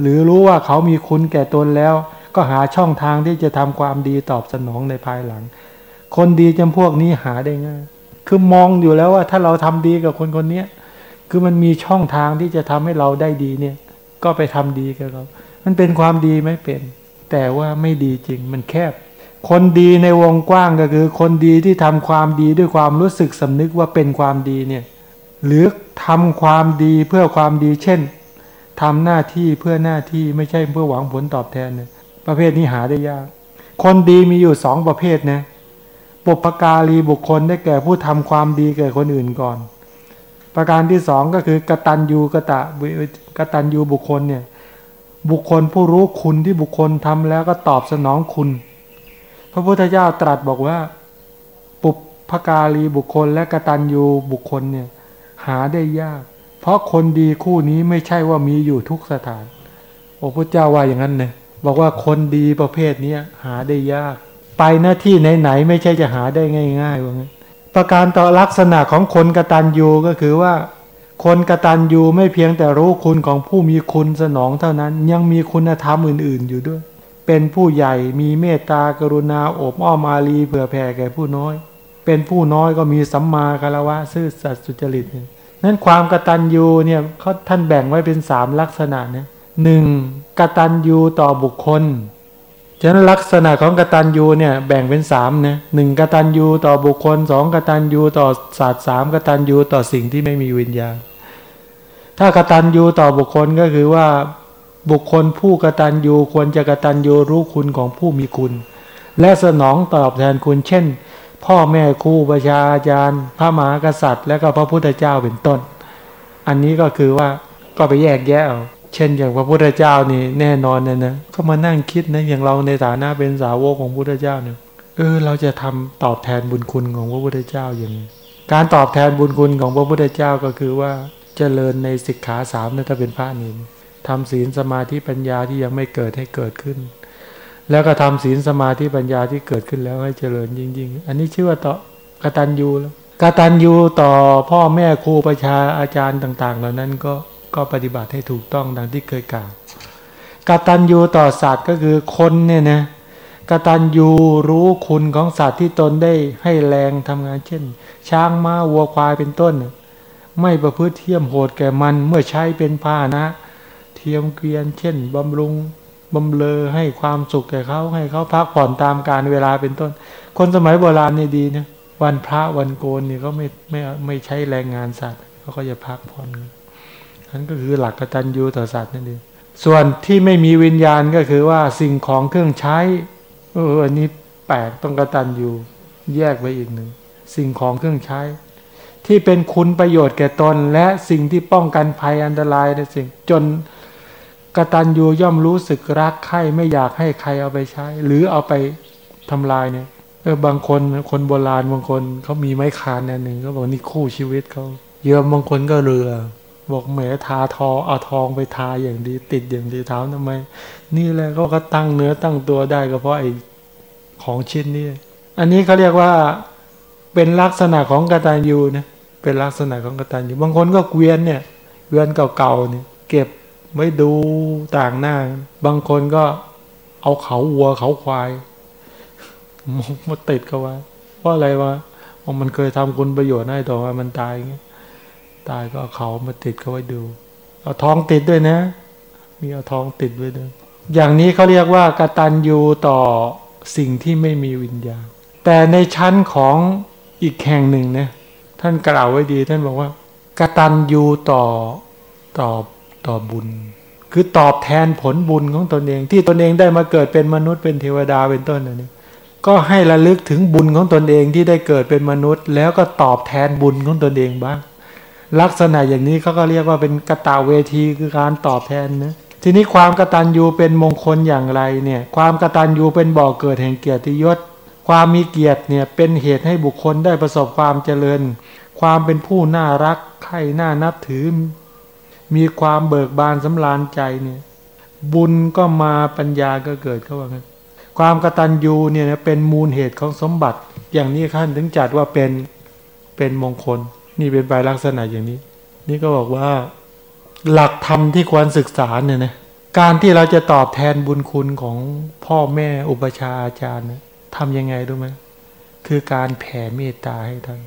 หรือรู้ว่าเขามีคุณแก่ตนแล้ว ก็หาช่องทางที่จะทำความดีตอบสนองในภายหลัง คนดีจำพวกนี้หาได้ง่าย คือมองอยู่แล้วว่าถ้าเราทำดีกับคนคนนี้คือมันมีช่องทางที่จะทำให้เราได้ดีเนี่ย ก็ไปทำดีกับเรา มันเป็นความดีไม่เป็น แต่ว่าไม่ดีจริง มันแคบ คนดีในวงกว้างก็คือ คนดีที่ทำความดีด้วยความรู้สึกสำนึกว่าเป็นความดีเนี่ย หรือทำความดีเพื่อความดี เช่นทำหน้าที่เพื่อหน้าที่ไม่ใช่เพื่อหวังผลตอบแทนเนี่ยประเภทนี้หาได้ยาก คนดีมีอยู่สองประเภทนะ ปุปการีบุคคลได้แก่ผู้ทำความดีแก่คนอื่นก่อน ประการที่สองก็คือกตัญญูกะตะกตัญญูบุคคลเนี่ยบุคคลผู้รู้คุณที่บุคคลทำแล้วก็ตอบสนองคุณ พระพุทธเจ้าตรัสบอกว่า ปุพการีบุคคลและกตัญญูบุคคลเนี่ยหาได้ยาก เพราะคนดีคู่นี้ไม่ใช่ว่ามีอยู่ทุกสถาน โอ้พระเจ้าว่าอย่างนั้นเนี่ยบอกว่าคนดีประเภทนี้หาได้ยาก ไปหน้าที่ไหนๆไม่ใช่จะหาได้ง่ายๆว่างั้นประการต่อลักษณะของคนกระตัญญูก็คือว่า คนกระตัญญูไม่เพียงแต่รู้คุณของผู้มีคุณสนองเท่านั้น ยังมีคุณธรรมอื่นๆอยู่ด้วย เป็นผู้ใหญ่มีเมตตากรุณาโอบอ้อมอารีเผื่อแผ่แก่ผู้น้อย เป็นผู้น้อยก็มีสัมมาคารวะซื่อสัตย์สุจริตนั้นความกระตัญญูเนี่ยเขาท่านแบ่งไว้เป็นสามลักษณะเนี่ยหนึ่งกตัญญูต่อบุคคล ฉะนั้นลักษณะของกตัญญูเนี่ยแบ่งเป็นสามนะหนึ่งกตัญญูต่อบุคคลสองกตัญญูต่อศาสตร์สามกตัญญูต่อสิ่งที่ไม่มีวิญญาณ ถ้ากตัญญูต่อบุคคลก็คือว่าบุคคลผู้กตัญญูควรจะกตัญญูรู้คุณของผู้มีคุณ และสนองตอบแทนคุณเช่น พ่อแม่ครูประชาอาจารย์ พระมหากษัตริย์ และก็พระพุทธเจ้าเป็นต้น อันนี้ก็คือว่าก็ไปแยกแยะเอา เช่นอย่างพระพุทธเจ้านี่แน่นอนเนี่ยนะก็มานั่งคิดนะอย่างเราในฐานะเป็นสาวกของพระพุทธเจ้าเนี่ยเออเราจะทำตอบแทนบุญคุณของพระพุทธเจ้าอย่างการตอบแทนบุญคุณของพระพุทธเจ้าก็คือว่าเจริญในสิกขาสามนะถ้าเป็นพระนี่ทำศีลสมาธิปัญญาที่ยังไม่เกิดให้เกิดขึ้น แล้วก็ทำศีลสมาธิปัญญาที่เกิดขึ้นแล้วให้เจริญยิ่ง ๆ อันนี้ชื่อว่าต่อกตัญญูแล้วกตัญญูต่อพ่อแม่ครูประชาอาจารย์ต่าง ๆ เหล่านั้นก็ ก็ปฏิบัติให้ถูกต้องดังที่เคยกล่าวกตัญญูต่อสัตว์ก็คือคนเนี่ยนะกตัญญูรู้คุณของสัตว์ที่ตนได้ให้แรงทำงานเช่น ช้างม้าวัวควายเป็นต้น ไม่ประพฤติเทียมโหดแก่มันเมื่อใช้เป็นพาหนะ เทียมเกวียน เช่นบำรุงบำเลอให้ความสุขแก่เขาให้เขาพักผ่อนตามการเวลาเป็นต้น คนสมัยโบราณนี่ดีนะวันพระวันโกนเนี่ยก็ไม่ไม่ไม่ใช้แรงงานสัตว์เขาก็จะพักผ่อน นั่นก็คือหลักกตัญญูต่อสัตว์นั่นเองส่วนที่ไม่มีวิญญาณก็คือว่าสิ่งของเครื่องใช้เอออันนี้แปลกต้องกตัญญูแยกไปอีกหนึ่งสิ่งของเครื่องใช้ ที่เป็นคุณประโยชน์แก่ตน และสิ่งที่ป้องกันภัยอันตรายในสิ่งจนกตัญญูย่อมรู้สึกรักใคร่ไม่อยากให้ใครเอาไปใช้ หรือเอาไปทำลายเนี่ยเออบางคนคนโบราณบางคนเขามีไม้คานอันหนึ่งเขาบอกนี่คู่ชีวิตเขาเยอะบางคนก็เรือ บอกแหมทาทอเอาทองไปทาอย่างดี ติดอย่างดีเท้าทำไม นี่แหละก็ตั้งเนื้อตั้งตัวได้ก็เพราะไอ้ของชิ้นนี้อันนี้เขาเรียกว่าเป็นลักษณะของกตัญญูนะเป็นลักษณะของกตัญญูบางคนก็เกวียนเนี่ยเกวียนเก่าๆเนี่ยเก็บไว้ดูต่างหน้า บางคนก็เอาเขาวัวเขาควายมาติดเขาไว้เพราะอะไรวะมันเคยทำคุณประโยชน์ให้ต่อมามันตายเงี้ย ตายก็เขามาติดเขาไว้ดู เอาท้องติดด้วยนะ มีเอาท้องติดไว้ด้วย อย่างนี้เขาเรียกว่ากตัญญูต่อสิ่งที่ไม่มีวิญญาณ แต่ในชั้นของอีกแห่งหนึ่งเนี่ยท่านกล่าวไว้ดี ท่านบอกว่ากตัญญูต่อต่อต่อบุญ คือตอบแทนผลบุญของตนเอง ที่ตนเองได้มาเกิดเป็นมนุษย์เป็นเทวดาเป็นต้นนั่นเองก็ให้ระลึกถึงบุญของตนเองที่ได้เกิดเป็นมนุษย์ แล้วก็ตอบแทนบุญของตนเองบ้าง ลักษณะอย่างนี้เขาก็เรียกว่าเป็นกระตาเวทีคือการตอบแทนนะทีนี้ความกระตัญญูเป็นมงคลอย่างไรเนี่ย ความกระตัญญูเป็นบ่อกเกิดแห่งเกียรติยศ ความมีเกียรติเนี่ยเป็นเหตุให้บุคคลได้ประสบความเจริญ ความเป็นผู้น่ารักใคร่น่านับถือ มีความเบิกบานสำราญใจเนี่ย บุญก็มาปัญญาก็เกิดเขาว่างั้นความกระตัญญูเนี่ยเป็นมูลเหตุของสมบัติ อย่างนี้ขั้นถึงจัดว่าเป็นเป็นมงคล นี่เป็นไปลักษณะอย่างนี้ นี่ก็บอกว่าหลักธรรมที่ควรศึกษาเนี่ยนะการที่เราจะตอบแทนบุญคุณของพ่อแม่อุปชาอาจารย์นะทำยังไงรู้ไหมคือการแผ่เมตตาให้ท่าน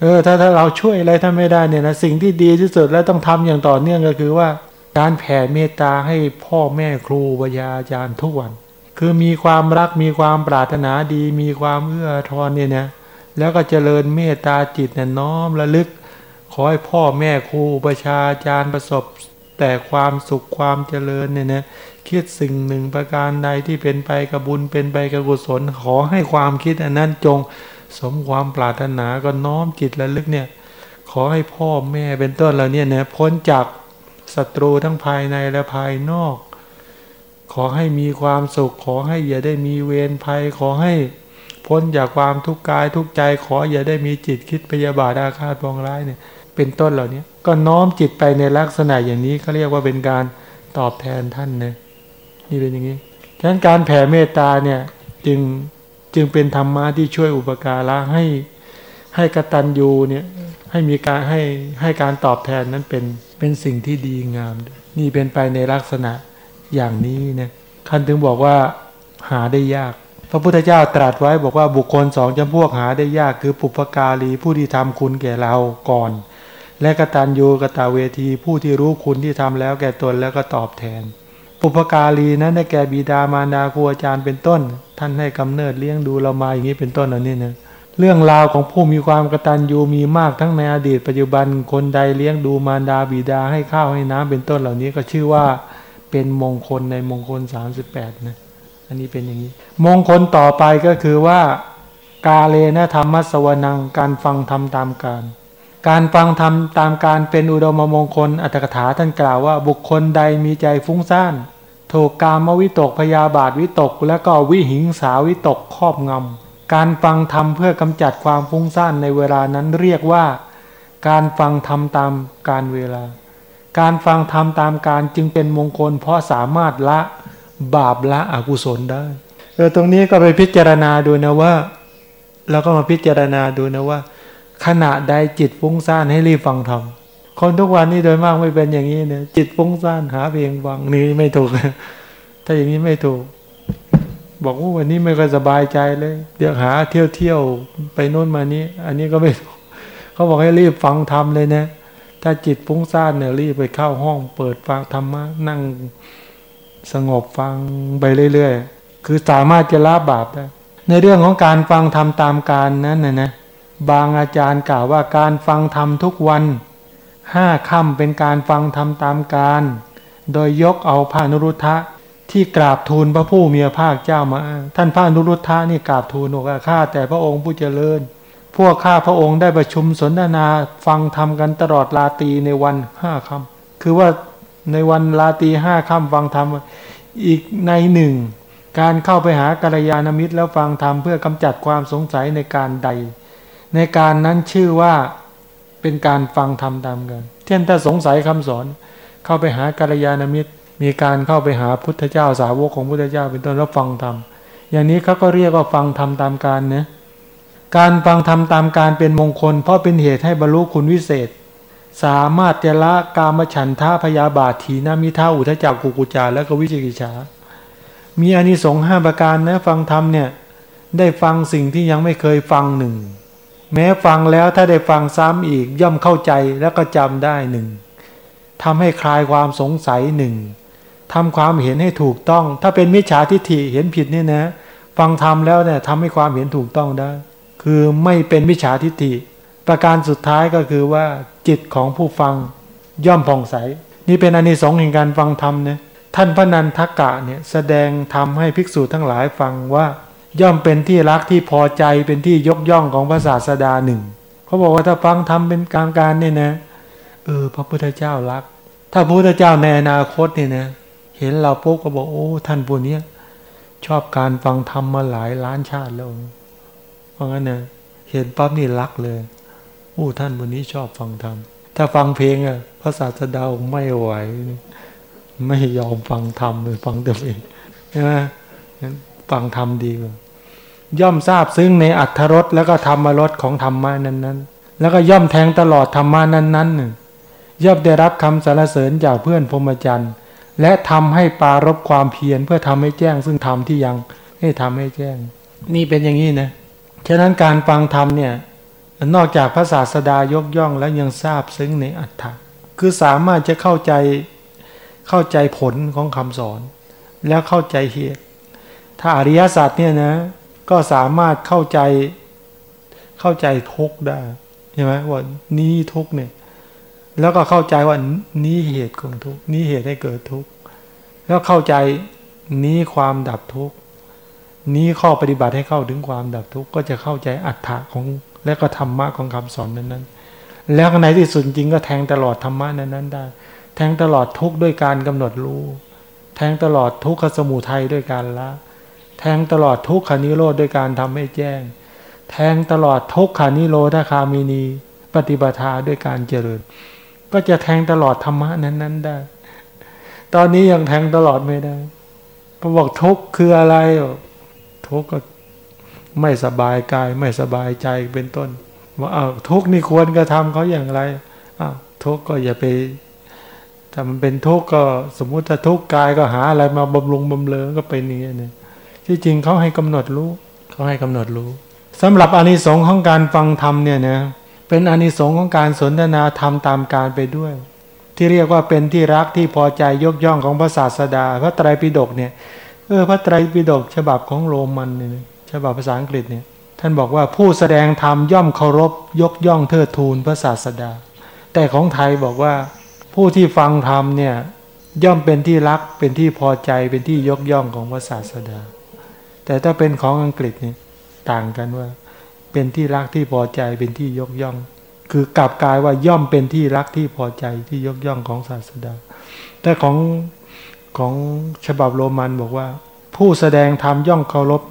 เออถ้าถ้าเราช่วยอะไรท่านไม่ได้เนี่ยนะสิ่งที่ดีที่สุดและต้องทำอย่างต่อเนื่องก็คือว่า การแผ่เมตตาให้พ่อแม่ครูอุปชาอาจารย์ทุกวัน คือมีความรักมีความปรารถนาดี มีความเอื้อทอนเนี่ยนะ แล้วก็เจริญเมตตาจิตเนี่ยน้อมระลึก ขอให้พ่อแม่ครูอุปชาอาจารย์ประสบ แต่ความสุขความเจริญเนี่ยนะคิดสิ่งหนึ่งประการใดที่เป็นไปกับบุญเป็นไปกับกุศล ขอให้ความคิดอันนั้นจงสมความปรารถนาก็น้อมจิตระลึกเนี่ย ขอให้พ่อแม่เป็นต้นเราเนี่ยนะพ้นจากศัตรูทั้งภายในและภายนอก ขอให้มีความสุข ขอให้อย่าได้มีเวรภัยขอให้ พ้นจากความทุกข์กายทุกใจขออย่าได้มีจิตคิดพยาบาทอาฆาตปองร้ายเนี่ย เป็นต้นเหล่านี้ก็น้อมจิตไปในลักษณะอย่างนี้เขาเรียกว่าเป็นการตอบแทนท่านเนะนี่เป็นอย่างนี้ฉะนั้นการแผ่เมตตาเนี่ยจึงจึงเป็นธรรมะที่ช่วยอุปการะให้ให้กตัญญูเนี่ยให้มีการให้ให้การตอบแทนนั้นเป็นเป็นสิ่งที่ดีงาม นี่เป็นไปในลักษณะอย่างนี้เนะท่านถึงบอกว่าหาได้ยาก พระพุทธเจ้าตรัสไว้บอกว่าบุคคลสองจำพวกหาได้ยากคือปุพการีผู้ที่ทำคุณแก่เราก่อน และกตัญญูกตเวทีผู้ที่รู้คุณที่ทำแล้วแก่ตนแล้วก็ตอบแทน ปุพการีนั้นได้แก่บิดามารดาครูอาจารย์เป็นต้น ท่านให้กำเนิดเลี้ยงดูเรามาอย่างนี้เป็นต้นอันนี้นะเรื่องราวของผู้มีความกตัญญูมีมากทั้งในอดีตปัจจุบันคนใดเลี้ยงดูมารดาบิดาให้ข้าวให้น้ำเป็นต้นเหล่านี้ก็ชื่อว่าเป็นมงคลในมงคล 38นะ อันนี้เป็นอย่างนี้ มงคลต่อไปก็คือว่ากาเลนะธรรมสวนัง การฟังธรรมตามการ การฟังธรรมตามการเป็นอุดมมงคลอัตถกถาท่านกล่าวว่า บุคคลใดมีใจฟุ้งซ่านถูกกามวิตกพยาบาทวิตก และก็วิหิงสาวิตกครอบงำการฟังธรรมเพื่อกำจัดความฟุ้งซ่านในเวลานั้นเรียกว่า การฟังธรรมตามการเวลา การฟังธรรมตามการจึงเป็นมงคลเพราะสามารถละ บาปละอกุศลได้เออตรงนี้ก็ไปพิจารณาดูนะว่าเราก็มาพิจารณาดูนะว่า ขณะใดจิตฟุ้งซ่านให้รีบฟังธรรมคนทุกวันนี้โดยมากไม่เป็นอย่างนี้เนี่ยจิตฟุ้งซ่านหาเพลงฟังนี่ไม่ถูก ถ้าอย่างนี้ไม่ถูก บอกว่าวันนี้ไม่ค่อยสบายใจเลย เดี๋ยวหาเที่ยวเที่ยวไปโน่นมานี้ อันนี้ก็ไม่ถูกเขาบอกให้รีบฟังธรรมเลยนะถ้าจิตฟุ้งซ่านเนี่ยรีบไปเข้าห้องเปิดฟังธรรมะนั่ง สงบฟังไปเรื่อยๆ คือสามารถจะละบาปได้ ในเรื่องของการฟังธรรมตามการนั้นนะนะบางอาจารย์กล่าวว่าการฟังธรรมทุกวันห้าค่ำเป็นการฟังธรรมตามการ โดยยกเอาพระนุรุทธะที่กราบทูลพระผู้มีพระภาคเจ้ามา ท่านพระนุรุทธะนี่กราบทูลบอกว่าข้าแต่พระองค์ผู้เจริญ พวกข้าพระองค์ได้ประชุมสนทนาฟังธรรมกันตลอดลาตีในวันห้าค่ำคือว่า ในวันลาตีห้าค่ำฟังธรรม อีกในหนึ่ง การเข้าไปหากัลยาณมิตรแล้วฟังธรรมเพื่อกำจัดความสงสัยในการใด ในการนั้นชื่อว่าเป็นการฟังธรรมตามกัน เช่นถ้าสงสัยคำสอน เข้าไปหากัลยาณมิตร มีการเข้าไปหาพุทธเจ้าสาวกของพุทธเจ้าเป็นต้นแล้วฟังธรรม อย่างนี้เขาก็เรียกว่าฟังธรรมตามการนะการฟังธรรมตามการเป็นมงคล เพราะเป็นเหตุให้บรรลุคุณวิเศษ สามารถจะละกามฉันทาพยาบาททีนามิท่าอุทจักกุกุจาและก็วิจิกิจฉามีอานิสงส์ห้าประการนะฟังธรรมเนี่ยได้ฟังสิ่งที่ยังไม่เคยฟังหนึ่งแม้ฟังแล้วถ้าได้ฟังซ้ำอีกย่อมเข้าใจแล้วก็จำได้หนึ่งทำให้คลายความสงสัยหนึ่งทำความเห็นให้ถูกต้อง ถ้าเป็นมิจฉาทิฏฐิเห็นผิดเนี่ยนะ ฟังธรรมแล้วเนี่ยทำให้ความเห็นถูกต้องได้ คือไม่เป็นมิจฉาทิฏฐิ ประการสุดท้ายก็คือว่า จิตของผู้ฟังย่อมผ่องใส นี่เป็นอนนิสงส์แห่งการฟังธรรมเนี่ยท่านพระนันทกะเนี่ยแสดงธรรมให้ภิกษุทั้งหลายฟังว่า ย่อมเป็นที่รักที่พอใจเป็นที่ยกย่องของพระศาสดาหนึ่งเขาบอกว่าถ้าฟังธรรมเป็นกลางการเนี่ยนะเออพระพุทธเจ้ารัก ถ้าพระพุทธเจ้าในอนาคตเนี่ยนะเห็นเราปุ๊บก็บอกโอ้ท่านผู้นี้ชอบการฟังธรรมมาหลายล้านชาติแล้วเพราะงั้นนะเห็นปั๊บนี่รักเลย อู้ท่านวันนี้ชอบฟังธรรม ถ้าฟังเพลงอะพระศาสดาไม่ไหว ไม่ยอมฟังธรรมเลยฟังแต่เพลงใช่ไหมฟังธรรมดีกว่าย่อมทราบซึ่งในอัทธรสแล้วก็ธรรมรสของธรรมะนั้นๆ แล้วก็ย่อมแทงตลอดธรรมานั้นๆย่อมได้รับคำสรรเสริญจากเพื่อนพรหมจรรย์และทำให้ปารบความเพียรเพื่อทำให้แจ้ง ซึ่งธรรมที่ยังให้ทำให้แจ้ง นี่เป็นอย่างนี้นะฉะนั้นการฟังธรรมเนี่ย นอกจากพระศาสดายกย่องแล้วยังทราบซึ้งในอัตถะคือสามารถจะเข้าใจเข้าใจผลของคำสอน แล้วเข้าใจเหตุ ถ้าอริยศาสัจเนี่ยนะก็สามารถเข้าใจเข้าใจทุกได้ใช่ไหมว่านี้ทุกเนี่ยแล้วก็เข้าใจว่านี้เหตุของทุกนี้เหตุให้เกิดทุกแล้วเข้าใจนี้ความดับทุกนี้ข้อปฏิบัติให้เข้าถึงความดับทุกก็จะเข้าใจอัตถะของ และก็ธรรมะของคำสอนนั้นๆ แล้วในที่สุดจริงก็แทงตลอดธรรมะนั้นนั้นได้ แทงตลอดทุกข์ด้วยการกำหนดรู้ แทงตลอดทุกขสมุทัยด้วยการละ แทงตลอดทุกขานิโรธด้วยการทำให้แจ้ง แทงตลอดทุกขานิโรธคามินี ปฏิบัติด้วยการเจริญ ก็จะแทงตลอดธรรมะนั้นนั้นได้ ตอนนี้ยังแทงตลอดไม่ได้พอบอกทุกข์คืออะไรทุกข์ก็ ไม่สบายกายไม่สบายใจเป็นต้น ว่าอ้าวทุกข์นี่ควรกระทำเขาอย่างไรอ้าวทุกข์ก็อย่าไปถ้ามันเป็นทุกข์ก็สมมุติถ้าทุกข์กายก็หาอะไรมาบำรุงบำเรอก็เป็นอย่างนี้เนี่ยที่จริงเขาให้กำหนดรู้เขาให้กำหนดรู้สำหรับอานิสงส์ของการฟังธรรมเนี่ยนะเป็นอานิสงส์ของการสนทนาธรรมตามการไปด้วย ที่เรียกว่าเป็นที่รักที่พอใจยกย่องของพระศาสดา พระไตรปิฎกเนี่ยเออพระไตรปิฎกฉบับของโรมันเนี่ย ฉบับภาษาอังกฤษเนี่ยท่านบอกว่าผู้แสดงธรรมย่อมเคารพ ยกย่องเทิดทูนพระศาสดา แต่ของไทยบอกว่า ผู้ที่ฟังธรรมเนี่ยย่อมเป็นที่รักเป็นที่พอใจเป็นที่ยกย่องของพระศาสดา แต่ถ้าเป็นของอังกฤษเนี่ยต่างกันว่า เป็นที่รักที่พอใจเป็นที่ยกย่อง คือกลับกลายว่าย่อมเป็นที่รักที่พอใจที่ยกย่องของศาสดา แต่ของของฉบับโรมันบอกว่า ผู้แสดงธรรมย่อมเคารพ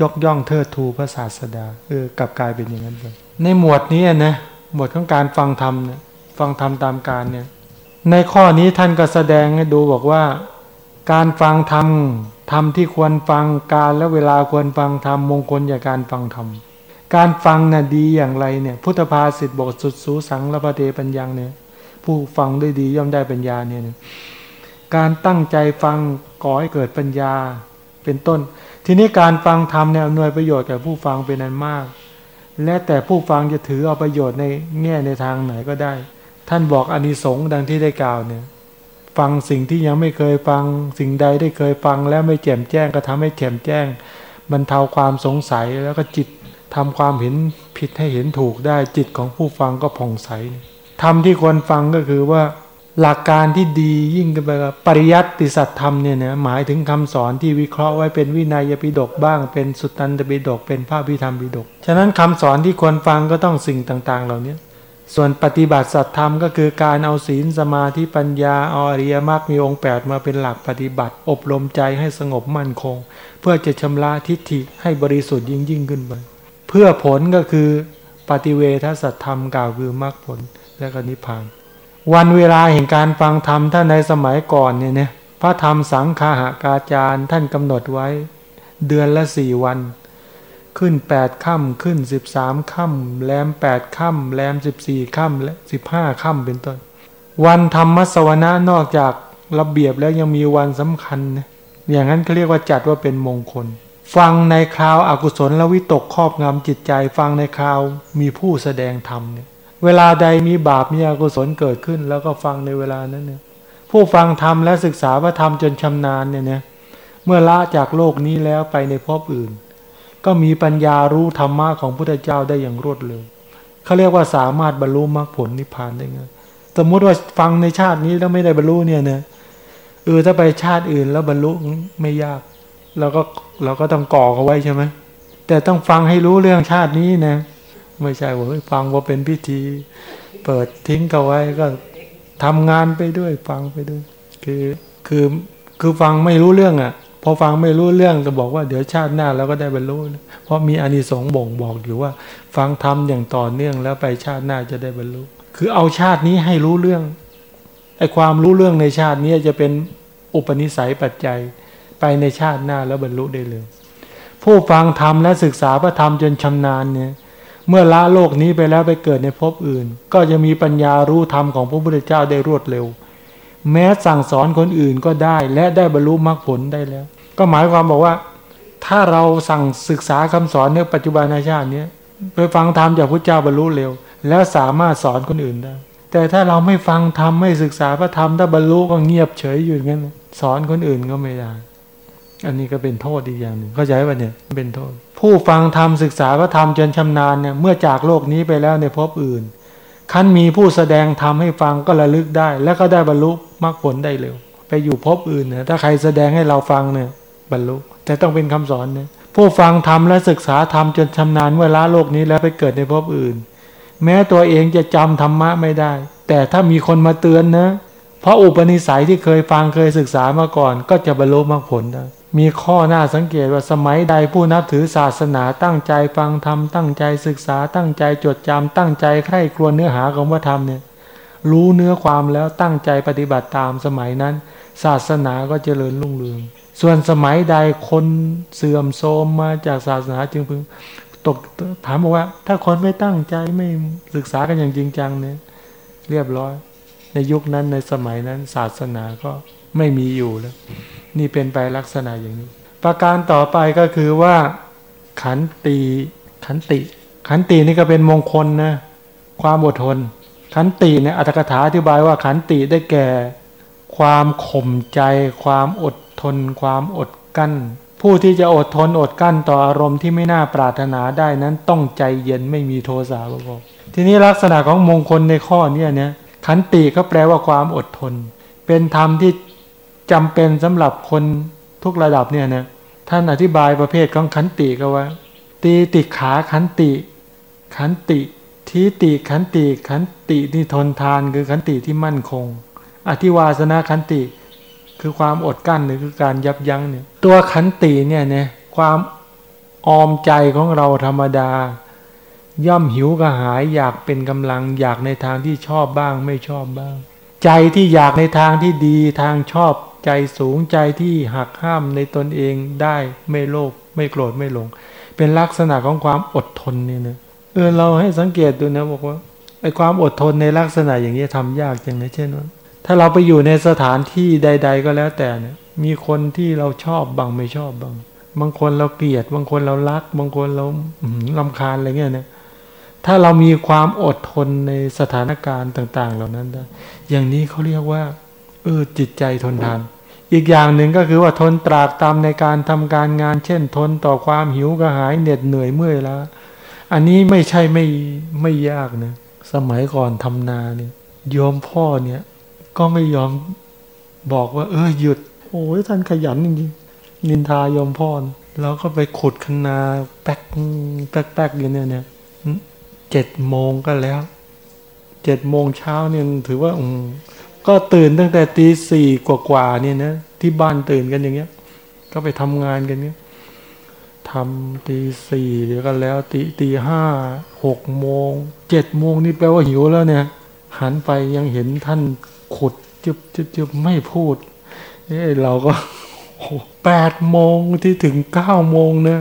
ยกย่องเทิดทูพระศาสดาเออกลับกลายเป็นอย่างนั้นไปในหมวดนี้นะหมวดของการฟังธรรมเนี่ยฟังธรรมตามการเนี่ยในข้อนี้ท่านก็แสดงให้ดูบอกว่า การฟังธรรมธรรมที่ควรฟังการและเวลาควรฟังธรรมมงคลจากการฟังธรรมการฟังน่ะดีอย่างไรเนี่ย พุทธภาษิตบอกสุดสูสังละพเทปัญญังเนี่ย ผู้ฟังได้ดีย่อมได้ปัญญาเนี่ยการตั้งใจฟังก่อให้เกิดปัญญาเป็นต้น ทีนี้การฟังธรรมเนี่ยอำนวยประโยชน์แก่ผู้ฟังเป็นอันมาก และแต่ผู้ฟังจะถือเอาประโยชน์ในแง่ในทางไหนก็ได้ ท่านบอกอานิสงส์ดังที่ได้กล่าวเนี่ยฟังสิ่งที่ยังไม่เคยฟังสิ่งใดได้เคยฟังแล้วไม่แจ่มแจ้งก็ทำให้แจ่มแจ้งบรรเทาความสงสัยแล้วก็จิตทำความเห็นผิดให้เห็นถูกได้จิตของผู้ฟังก็ผ่องใสธรรมที่ควรฟังก็คือว่า หลักการที่ดียิ่งกันไปปริยัติสัตธรรมเนี่ยนะหมายถึงคำสอนที่วิเคราะห์ไว้เป็นวินัยปิฎกบ้าง เป็นสุตตันตปิฎกเป็นภาพพิธรรมปิฎกฉะนั้นคำสอนที่ควรฟังก็ต้องสิ่งต่าง ๆ เหล่านี้ส่วนปฏิบัติสัตธรรมก็คือการเอาศีลสมาธิปัญญาอริยมรรคมีองค์ 8 มาเป็นหลักปฏิบัติ อบรมใจให้สงบมั่นคง เพื่อจะชำระทิฏฐิให้บริสุทธิ์ยิ่งยิ่งขึ้นไปเพื่อผลก็คือปฏิเวทสัตธรรมกล่าวคือมรรคผลและก็นิพพาน วันเวลาแห่งการฟังธรรมถ้าในสมัยก่อนเนี่ยเนี่ยพระธรรมสังฆาหากาจารย์ท่านกำหนดไว้ เดือนละสี่วัน ขึ้นแปดค่ำขึ้นสิบสามค่ำแรมแปดค่ำแรมสิบสี่ค่ำและสิบห้าค่ำเป็นต้น วันธรรมสวนะนอกจากระเบียบแล้วยังมีวันสำคัญนะอย่างนั้นเขาเรียกว่าจัดว่าเป็นมงคล ฟังในคราวอากุศลและวิตกครอบงำจิตใจ ฟังในคราวมีผู้แสดงธรรมเนี่ย เวลาใดมีบาปมีอกุศลเกิดขึ้น แล้วก็ฟังในเวลานั้นเนี่ยผู้ฟังธรรมและศึกษาพระธรรมจนชำนาญเนี่ยเนี่ยเมื่อละจากโลกนี้แล้วไปในภพอื่น ก็มีปัญญารู้ธรรมะของพุทธเจ้าได้อย่างรวดเร็วเขาเรียกว่าสามารถบรรลุมรรคผลนิพพานได้ไงสมมติว่าฟังในชาตินี้แล้วไม่ได้บรรลุเนี่ยเนี่ยเออถ้าไปชาติอื่นแล้วบรรลุไม่ยากเราก็เราก็ต้องก่อเขาไว้ใช่ไหมแต่ต้องฟังให้รู้เรื่องชาตินี้นะ ไม่ใช่ว่าฟังว่าเป็นพิธี เปิดทิ้งเขาไว้ก็ทำงานไปด้วยฟังไปด้วย คือคือคือฟังไม่รู้เรื่องอะ พอฟังไม่รู้เรื่องจะบอกว่าเดี๋ยวชาติหน้าเราก็ได้บรรลุเพราะมีอานิสงส์บ่งบอกอยู่ว่า ฟังทำอย่างต่อเนื่องแล้วไปชาติหน้าจะได้บรรลุคือเอาชาตินี้ให้รู้เรื่องไอ้ความรู้เรื่องในชาตินี้จะเป็นอุปนิสัยปัจจัยไปในชาติหน้าแล้วบรรลุได้เลย ผู้ฟังธรรมและศึกษาพระธรรมจนชำนาญเนี่ย เมื่อละโลกนี้ไปแล้วไปเกิดในภพอื่น ก็จะมีปัญญารู้ธรรมของพระพุทธเจ้าได้รวดเร็ว แม้สั่งสอนคนอื่นก็ได้และได้บรรลุมรรคผลได้แล้ว ก็หมายความบอกว่า ถ้าเราสั่งศึกษาคำสอนในปัจจุบันชาตินี้ไปฟังธรรมจากพระเจ้าบรรลุเร็ว แล้วสามารถสอนคนอื่นได้ แต่ถ้าเราไม่ฟังธรรมไม่ศึกษาพระธรรมถ้าบรรลุก็เงียบเฉยอยู่งั้นสอนคนอื่นก็ไม่ได้ อันนี้ก็เป็นโทษอีกอย่างหนึ่งเข้าใจป่ะเนี่ยเป็นโทษ ผู้ฟังธรรมศึกษาพระธรรมจนชำนาญเนี่ยเมื่อจากโลกนี้ไปแล้วในภพอื่นขั้นมีผู้แสดงธรรมให้ฟังก็ระลึกได้ แล้วก็ได้บรรลุมรรคผลได้เร็ว ไปอยู่ภพอื่นเนี่ยถ้าใครแสดงให้เราฟังเนี่ยบรรลุ แต่ต้องเป็นคำสอนเนี่ยผู้ฟังธรรมและศึกษาธรรมจนชำนาญเมื่อละโลกนี้แล้วไปเกิดในภพอื่น แม้ตัวเองจะจำธรรมะไม่ได้ แต่ถ้ามีคนมาเตือนนะ เพราะอุปนิสัยที่เคยฟังเคยศึกษามาก่อน ก็จะบรรลุมรรคผลได้ มีข้อน้าสังเกตว่าสมัยใดผู้นับถือศาสนาตั้งใจฟังธรรมตั้งใจศึกษาตั้งใจจดจำตั้งใจใคร่ครวญเนื้อหาของพระธรรมเนี่ยรู้เนื้อความแล้วตั้งใจปฏิบัติตามสมัยนั้น ศาสนาก็เจริญรุ่งเรือง ส่วนสมัยใดคนเสื่อมโทรมมาจากศาสนาจึงพึงตกถามบอกว่า ถ้าคนไม่ตั้งใจไม่ศึกษากันอย่างจริงจังเนี่ยเรียบร้อย ในยุคนั้นในสมัยนั้นศาสนาก็ไม่มีอยู่แล้ว นี่เป็นไปลักษณะอย่างนี้ ประการต่อไปก็คือว่า ขันติขันติ ขันตินี่ก็เป็นมงคลนะความอดทน ขันติเนี่ยอัตถกถาอธิบายว่าขันติได้แก่ ความข่มใจ ความอดทน ความอดกั้น ผู้ที่จะอดทนอดกั้นต่ออารมณ์ที่ไม่น่าปรารถนาได้นั้นต้องใจเย็นไม่มีโทสะประกอทีนี้ลักษณะของมงคลในข้อนี้เนี่ยขันติก็แปลว่าความอดทน เป็นธรรมที่ จำเป็นสำหรับคนทุกระดับเนี่ยนะท่านอธิบายประเภทของขันติก็ว่า ตีติขาขันติ ขันติทีติขันติขันติที่ทนทานคือขันติที่มั่นคง อธิวาสนาขันติ คือความอดกั้นหรือคือการยับยั้งเนี่ยตัวขันติเนี่ยเนี่ยความออมใจของเราธรรมดา ย่อมหิวกระหายอยากเป็นกำลังอยากในทางที่ชอบบ้างไม่ชอบบ้าง ใจที่อยากในทางที่ดีทางชอบ ใจสูงใจที่หักห้ามในตนเองได้ไม่โลภไม่โกรธไม่หลง เป็นลักษณะของความอดทนนี่นะเออเราให้สังเกตดูนะบอกว่าไอ้ความอดทนในลักษณะอย่างนี้ทำยากจังนะเช่นว่าถ้าเราไปอยู่ในสถานที่ใด ๆ ก็แล้วแต่เนี่ย มีคนที่เราชอบบางไม่ชอบบาง บางคนเราเกลียด บางคนเรารัก บางคนเราลำคาญอะไรเงี้ยเนะถ้าเรามีความอดทนในสถานการณ์ต่าง ๆ เหล่านั้นได้อย่างนี้เขาเรียกว่า เออจิตใจทนทาน อีกอย่างหนึ่งก็คือว่าทนตรากตามในการทำการงาน เช่น ทนต่อความหิวกระหายเหน็ดเหนื่อยเมื่อยล้าอันนี้ไม่ใช่ไม่ไม่ยากนะสมัยก่อนทำนาเนี่ยยอมพ่อเนี่ย ก็ไม่ยอมบอกว่า เออหยุด โอ้ยท่านขยันจริงๆนินทายอมพ่อแล้วก็ไปขุดคนาแป๊กแป๊กแป๊กอยู่เนี่ยเนี่ยเจ็ดโมงก็แล้วเจ็ดโมงเช้าเนี่ยถือว่าอืม ก็ตื่นตั้งแต่ตีสี่กว่าๆเนี่ยนะที่บ้านตื่นกันอย่างเงี้ย ก็ไปทำงานกันเนี้ยทำตีสี่เดี๋ยวก็แล้วตีตีห้าหกโมงเจ็ดโมงนี่แปลว่าหิวแล้วเนี่ย หันไปยังเห็นท่านขุดจึบจึบจึบไม่พูดเอ้เราก็แปดโมงที่ถึงเก้าโมงเนี่ย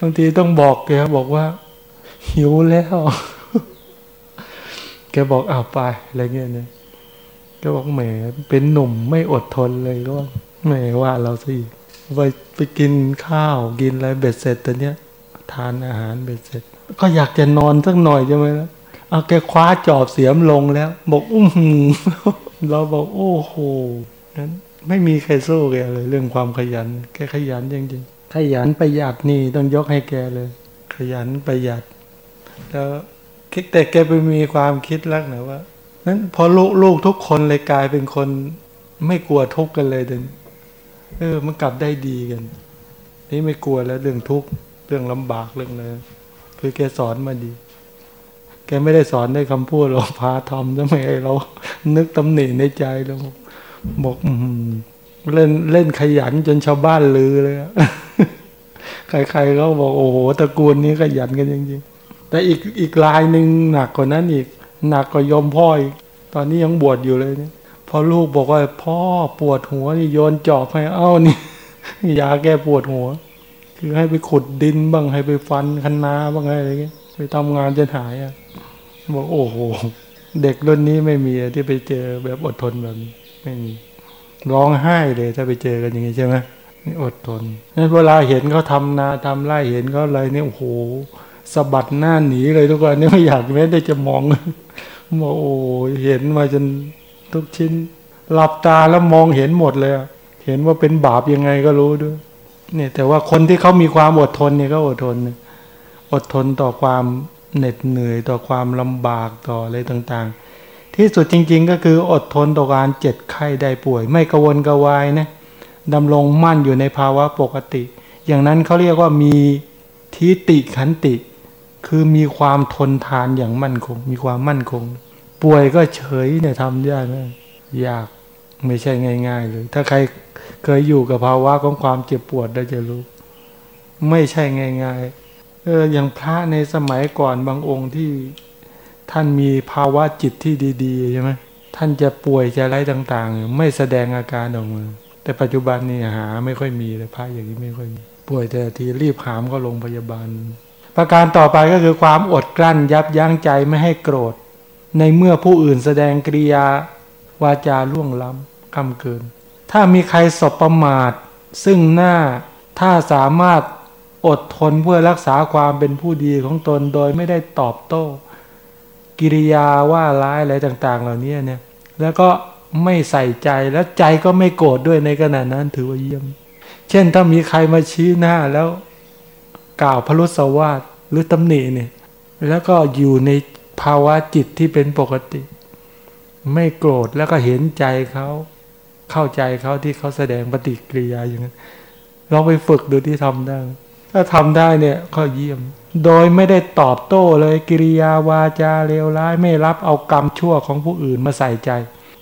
บางทีต้องบอกแกบอกว่า หิวแล้ว แกบอกอ้าวไปอะไรเงี้ยเนี่ย ก็บอกแหมเป็นหนุ่มไม่อดทนเลยก็ว่าแหมว่าเราสิไปไปกินข้าวกินอะไรเบ็ดเสร็จตอนเนี้ย ทานอาหารเบ็ดเสร็จ ก็อยากจะนอนสักหน่อยใช่ไหมล่ะเอาแกคว้าจอบเสียมลงแล้ว บอกอุ้มเราบอกโอ้โหนั้นไม่มีใครสู้แกเลย เรื่องความขยัน แกขยันจริงๆขยันประหยัดนี่ต้องยกให้แกเลย ขยันประหยัดแล้วคิดแต่แกไปมีความคิดลักนะว่า นั้นพอลูกลูกทุกคนเลยกลายเป็นคนไม่กลัวทุกข์กันเลยเดินเออมันกลับได้ดีกัน นี่ไม่กลัวแล้วเรื่องทุกข์เรื่องลำบากเรื่องอะไรคือแกสอนมาดี แกไม่ได้สอนด้วยคำพูดเราพาทำทำไมเรา นึกตำหนิในใจเราบอกอืเล่นเล่นขยันจนชาวบ้านลือเลยใครๆเขาบอกโอ้โหตระกูลนี้ขยันกันจริงๆแต่อีกอีกลายหนึ่งหนักกว่านั้นอีก หนักกว่ายมพ่ออีกตอนนี้ยังบวชอยู่เลยเนี่ยพอลูกบอกว่าพ่อปวดหัวนี่โยนจอบให้เอ้านี่ยาแก้ปวดหัว คือให้ไปขุดดินบ้างให้ไปฟันคันนาบ้างอะไรเงี้ยไปทำงานจนหายอะบอกโอ้โหเด็กรุ่นนี้ไม่มีที่ไปเจอแบบอดทนแบบนี้ไม่มีร้องไห้เลยถ้าไปเจอกันอย่างนี้ใช่ไหมนี่อดทนนั้นเวลาเห็นเขาทานาทำไร่เห็นเขาอะไรเนี่ยโอ้โห สะบัดหน้าหนีเลยทุกคนนี่ไม่อยากแม้ได้จะมองบอกโอ้เห็นมาจนทุกชิ้น หลับตาแล้วมองเห็นหมดเลยเห็นว่าเป็นบาปยังไงก็รู้ด้วย เนี่ย แต่ว่าคนที่เขามีความอดทนเนี่ยก็อดทนอดทนต่อความเหน็ดเหนื่อยต่อความลำบากต่ออะไรต่างๆ ที่สุดจริง ๆ ก็คืออดทนต่อการเจ็บไข้ได้ป่วย ไม่กวนกวายนะดำรงมั่นอยู่ในภาวะปกติ อย่างนั้นเขาเรียกว่ามีทิฏฐิขันติ คือมีความทนทานอย่างมั่นคง มีความมั่นคง ป่วยก็เฉยเนี่ยทำยากไหมยากไม่ใช่ง่าย ๆ เลย ถ้าใครเคยอยู่กับภาวะของความเจ็บปวดได้จะรู้ ไม่ใช่ง่าย ๆ เอออย่างพระในสมัยก่อนบางองค์ที่ท่านมีภาวะจิตที่ดีๆใช่ไหมท่านจะป่วยจะอะไรต่าง ๆ ไม่แสดงอาการออกมาแต่ปัจจุบันนี่หาไม่ค่อยมีเลยพระอย่างนี้ไม่ค่อยมี ป่วยแต่ทีรีบหามก็โรงพยาบาล ประการต่อไปก็คือความอดกลั้นยับยั้งใจไม่ให้โกรธ ในเมื่อผู้อื่นแสดงกริยาวาจาล่วงล้ำคำเกิน ถ้ามีใครสบประมาท ซึ่งหน้าถ้าสามารถอดทนเพื่อรักษาความเป็นผู้ดีของตนโดยไม่ได้ตอบโต้ กิริยาว่าร้ายอะไรต่าง ๆ เหล่านี้เนี่ยแล้วก็ไม่ใส่ใจแล้วใจก็ไม่โกรธด้วยในขณะนั้นถือว่าเยี่ยม เช่นถ้ามีใครมาชี้หน้าแล้ว กล่าวพรุษวาทหรือตำหนิเนี่ยแล้วก็อยู่ในภาวะจิตที่เป็นปกติ ไม่โกรธแล้วก็เห็นใจเขาเข้าใจเขาที่เขาแสดงปฏิกิริยาอย่างนั้นลองไปฝึกดูที่ทำได้ ถ้าทำได้เนี่ยก็เยี่ยม โดยไม่ได้ตอบโต้เลยกิริยาวาจาเลวร้าย ไม่รับเอากรรมชั่วของผู้อื่นมาใส่ใจ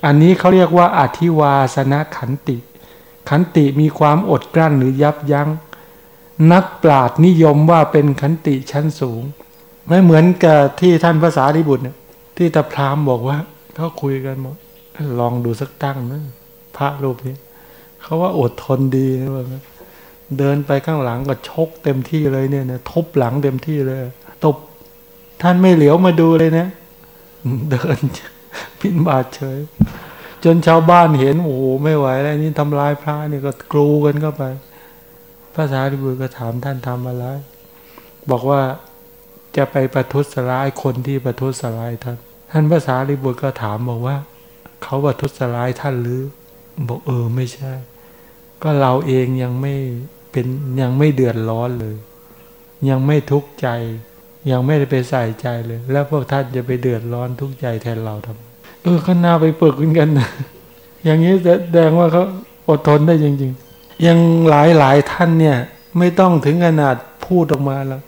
อันนี้เขาเรียกว่าอธิวาสนขันติ ขันติมีความอดกลั้นหรือยับยัง้ง นักปราชญ์นิยมว่าเป็นขันติชั้นสูง ไม่เหมือนกับที่ท่านภาษาริบุตรเนี่ยที่ตะพรามบอกว่าเขาคุยกันบอกลองดูสักตั้งนะพระรูปนี้เขาว่าอดทนดีนะว่าเดินไปข้างหลังก็ชกเต็มที่เลยเนี่ยนะทุบหลังเต็มที่เลยตบท่านไม่เหลียวมาดูเลยนะ เดินพินบาทเฉย จนชาวบ้านเห็นโอ้โหไม่ไหวแล้วนี่ทำลายพระนี่ก็กรูกันเข้าไป พระสารีบุตรก็ถามท่านทำอะไร บอกว่าจะไปประทุษร้ายคนที่ประทุษร้ายท่าน ท่านพระสารีบุตรก็ถามบอกว่า เขาประทุษร้ายท่านหรือ บอกเออไม่ใช่ ก็เราเองยังไม่เป็นยังไม่เดือดร้อนเลย ยังไม่ทุกข์ใจ ยังไม่ได้ไปใส่ใจเลย แล้วพวกท่านจะไปเดือดร้อนทุกข์ใจแทนเราทำเออข้าน่าไปฝึกเหมือนกันนะอย่างนี้แสดงว่าเขาอดทนได้จริง ๆ ยังหลายหลายท่านเนี่ย ไม่ต้องถึงขนาดพูดออกมาแล้ว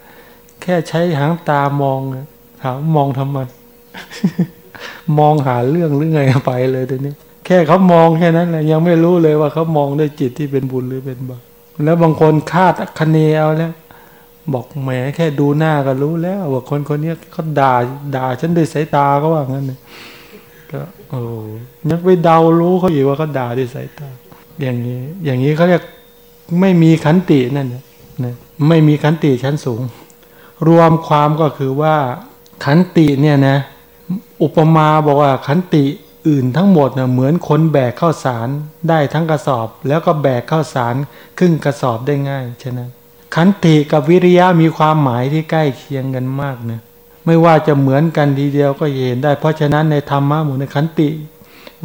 แค่ใช้หางตามองถามมองทำไมมองหาเรื่องหรือไงไปเลยทีนี้แค่เขามองแค่นั้นแหละยังไม่รู้เลยว่าเขามองด้วยจิตที่เป็นบุญหรือเป็นบาปแล้วบางคนคาดคะเนเอาแล้ว บอกแหมแค่ดูหน้าก็รู้แล้ว ว่าคนคนนี้เขาด่าด่าฉันด้วยสายตาก็ว่างั้นเลยก็โอ้ยังไปเดารู้เขาอยู่ว่าเขาด่าด้วยสายตา อย่างนี้ อย่างนี้เขาเรียกไม่มีขันตินั่นนะไม่มีขันติชั้นสูง รวมความก็คือว่าขันติเนี่ยนะอุปมาบอกว่าขันติอื่นทั้งหมดเนะเหมือนคนแบกข้าวสารได้ทั้งกระสอบ แล้วก็แบกข้าวสารครึ่งกระสอบได้ง่ายฉะนั้นขันติกับวิริยะมีความหมายที่ใกล้เคียงกันมากนะไม่ว่าจะเหมือนกันทีเดียวก็เห็นได้ เพราะฉะนั้นในธรรมะหมู่ในขันติ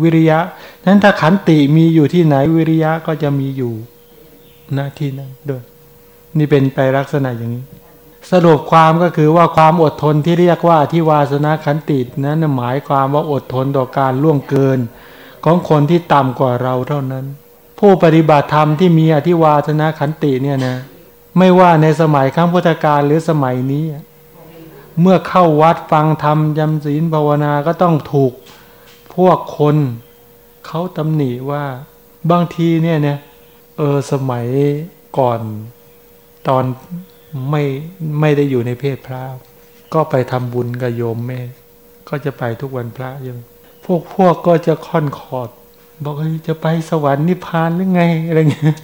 วิริยะนั้นถ้าขันติมีอยู่ที่ไหนวิริยะก็จะมีอยู่ณที่นั้นด้วย นี่เป็นไปลักษณะอย่างนี้ สรุปความก็คือว่าความอดทนที่เรียกว่าที่วาสนาขันตินั้นหมายความว่าอดทนต่อการล่วงเกิน ของคนที่ต่ำกว่าเราเท่านั้น ผู้ปฏิบัติธรรมที่มีอธิวาสนาขันติเนี่ยนะไม่ว่าในสมัยข้างพุทธกาลหรือสมัยนี้ เมื่อเข้าวัดฟังธรรมยำศีลภาวนาก็ต้องถูก พวกคนเขาตำหนิว่าบางทีเนี่ยเนี่ยเออสมัยก่อนตอนไม่ไม่ได้อยู่ในเพศพระก็ไปทำบุญกับโยมแม่ ก็จะไปทุกวันพระยังพวกพวกก็จะค่อนขอด บอกเฮ้ยจะไปสวรรค์นิพพานหรือไงอะไรเงี้ย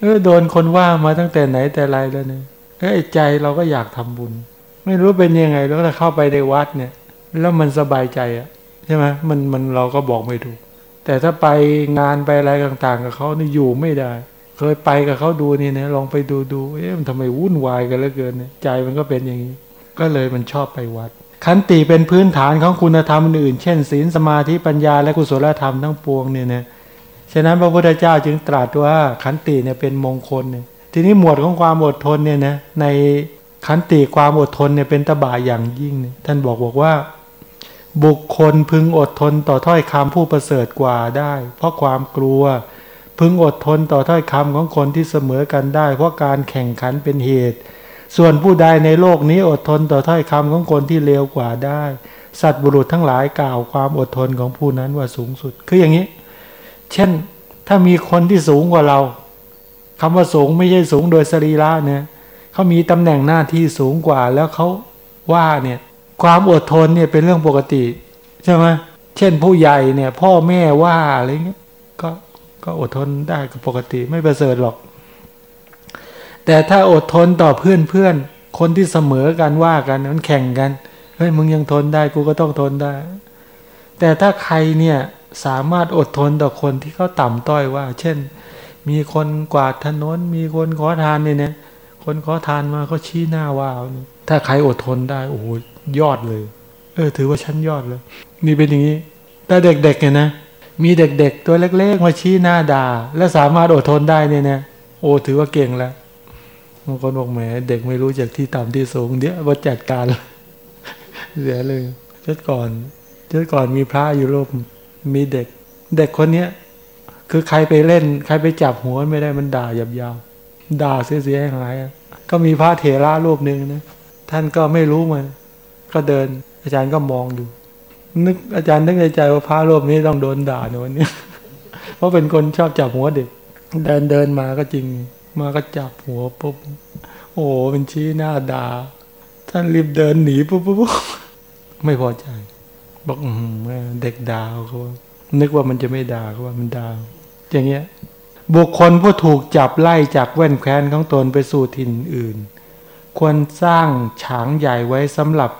เออโดนคนว่ามาตั้งแต่ไหนแต่ไรแล้วเนี่ยเออใจเราก็อยากทำบุญ ไม่รู้เป็นยังไงแล้วถ้าเข้าไปในวัดเนี่ย แล้วมันสบายใจอะ ใช่ไหมมันมันเราก็บอกไม่ถูก แต่ถ้าไปงานไปอะไรต่าง ๆ กับเขานี่อยู่ไม่ได้ เคยไปกับเขาดูนี่นะลองไปดูดูเอ๊ะมันทำไมวุ่นวายกันเหลือเกินเนี่ยใจมันก็เป็นอย่างนี้ ก็เลยมันชอบไปวัด ขันติเป็นพื้นฐานของคุณธรรมอื่น เช่นศีลสมาธิปัญญาและกุศลธรรมทั้งปวงเนี่ยนะฉะนั้นพระพุทธเจ้าจึงตรัสว่าขันติเนี่ยเป็นมงคลเนี่ยทีนี้หมวดของความอดทนเนี่ยนะในขันติความอดทนเนี่ยเป็นตบะอย่างยิ่ง ท่านบอกบอกว่า บุคคลพึงอดทนต่อถ้อยคำผู้ประเสริฐกว่าได้ เพราะความกลัว พึงอดทนต่อถ้อยคำของคนที่เสมอกันได้ เพราะการแข่งขันเป็นเหตุ ส่วนผู้ใดในโลกนี้อดทนต่อถ้อยคำของคนที่เลวกว่าได้ สัตว์บุรุษทั้งหลายกล่าวความอดทนของผู้นั้นว่าสูงสุด คืออย่างนี้ เช่นถ้ามีคนที่สูงกว่าเราคำว่าสูงไม่ใช่สูงโดยสรีระเนี่ยเขามีตำแหน่งหน้าที่สูงกว่าแล้วเขาว่าเนี่ย ความอดทนเนี่ยเป็นเรื่องปกติใช่ไหมเช่นผู้ใหญ่เนี่ย พ่อแม่ว่าอะไรเงี้ยก็ก็อดทนได้ก็ปกติไม่ประเสริฐหรอก แต่ถ้าอดทนต่อเพื่อนเพื่อนคนที่เสมอกันว่ากันมันแข่งกันเฮ้ยมึงยังทนได้กูก็ต้องทนได้ แต่ถ้าใครเนี่ยสามารถอดทนต่อคนที่เขาต่ำต้อยว่า เช่น มีคนกวาดถนน มีคนขอทานเนี่ยนะคนขอทานมาเขาชี้หน้าว่า ถ้าใครอดทนได้โอ้ ยอดเลย เออ ถือว่าชั้นยอดเลย นี่เป็นอย่างนี้ถ้าเด็กๆเนี่ยนะ มีเด็กๆ ตัวเล็กๆ มาชี้หน้าด่า แล้วสามารถอดทนได้เนี่ยนะ โอ้ ถือว่าเก่งแล้วบางคนบอกแหมเด็กไม่รู้จากที่ต่ำที่สูงเดี๋ยวมาจัดการเสียเลยเจ้าก่อนเจ้าก่อนมีพระอยู่รูปมีเด็ก เด็กคนเนี้ยคือใครไปเล่น ใครไปจับหัวไม่ได้มันด่าหยาบยาวด่าเสียหายๆก็มีพระเถระรูปหนึ่งนะท่านก็ไม่รู้มัน ก็เดิน อาจารย์ก็มองดู นึกอาจารย์นึกในใจว่าพระรูปนี้ต้องโดนด่าในวันนี้เพราะเป็นคนชอบจับหัวเด็ก เดินเดินมาก็จริง มาก็จับหัวปุ๊บโอ้โหเป็นชี้หน้าด่าท่านรีบเดินหนีปุ๊บปุ๊บไม่พอใจ บอกอเด็กด่าเขาว่านึกว่ามันจะไม่ด่าเขาว่ามันด่าอย่างเงี้ยบุคคลผู้ถูกจับไล่จากแว่นแคว้นของตนไปสู่ถิ่นอื่น ควรสร้างฉางใหญ่ไว้สำหรับ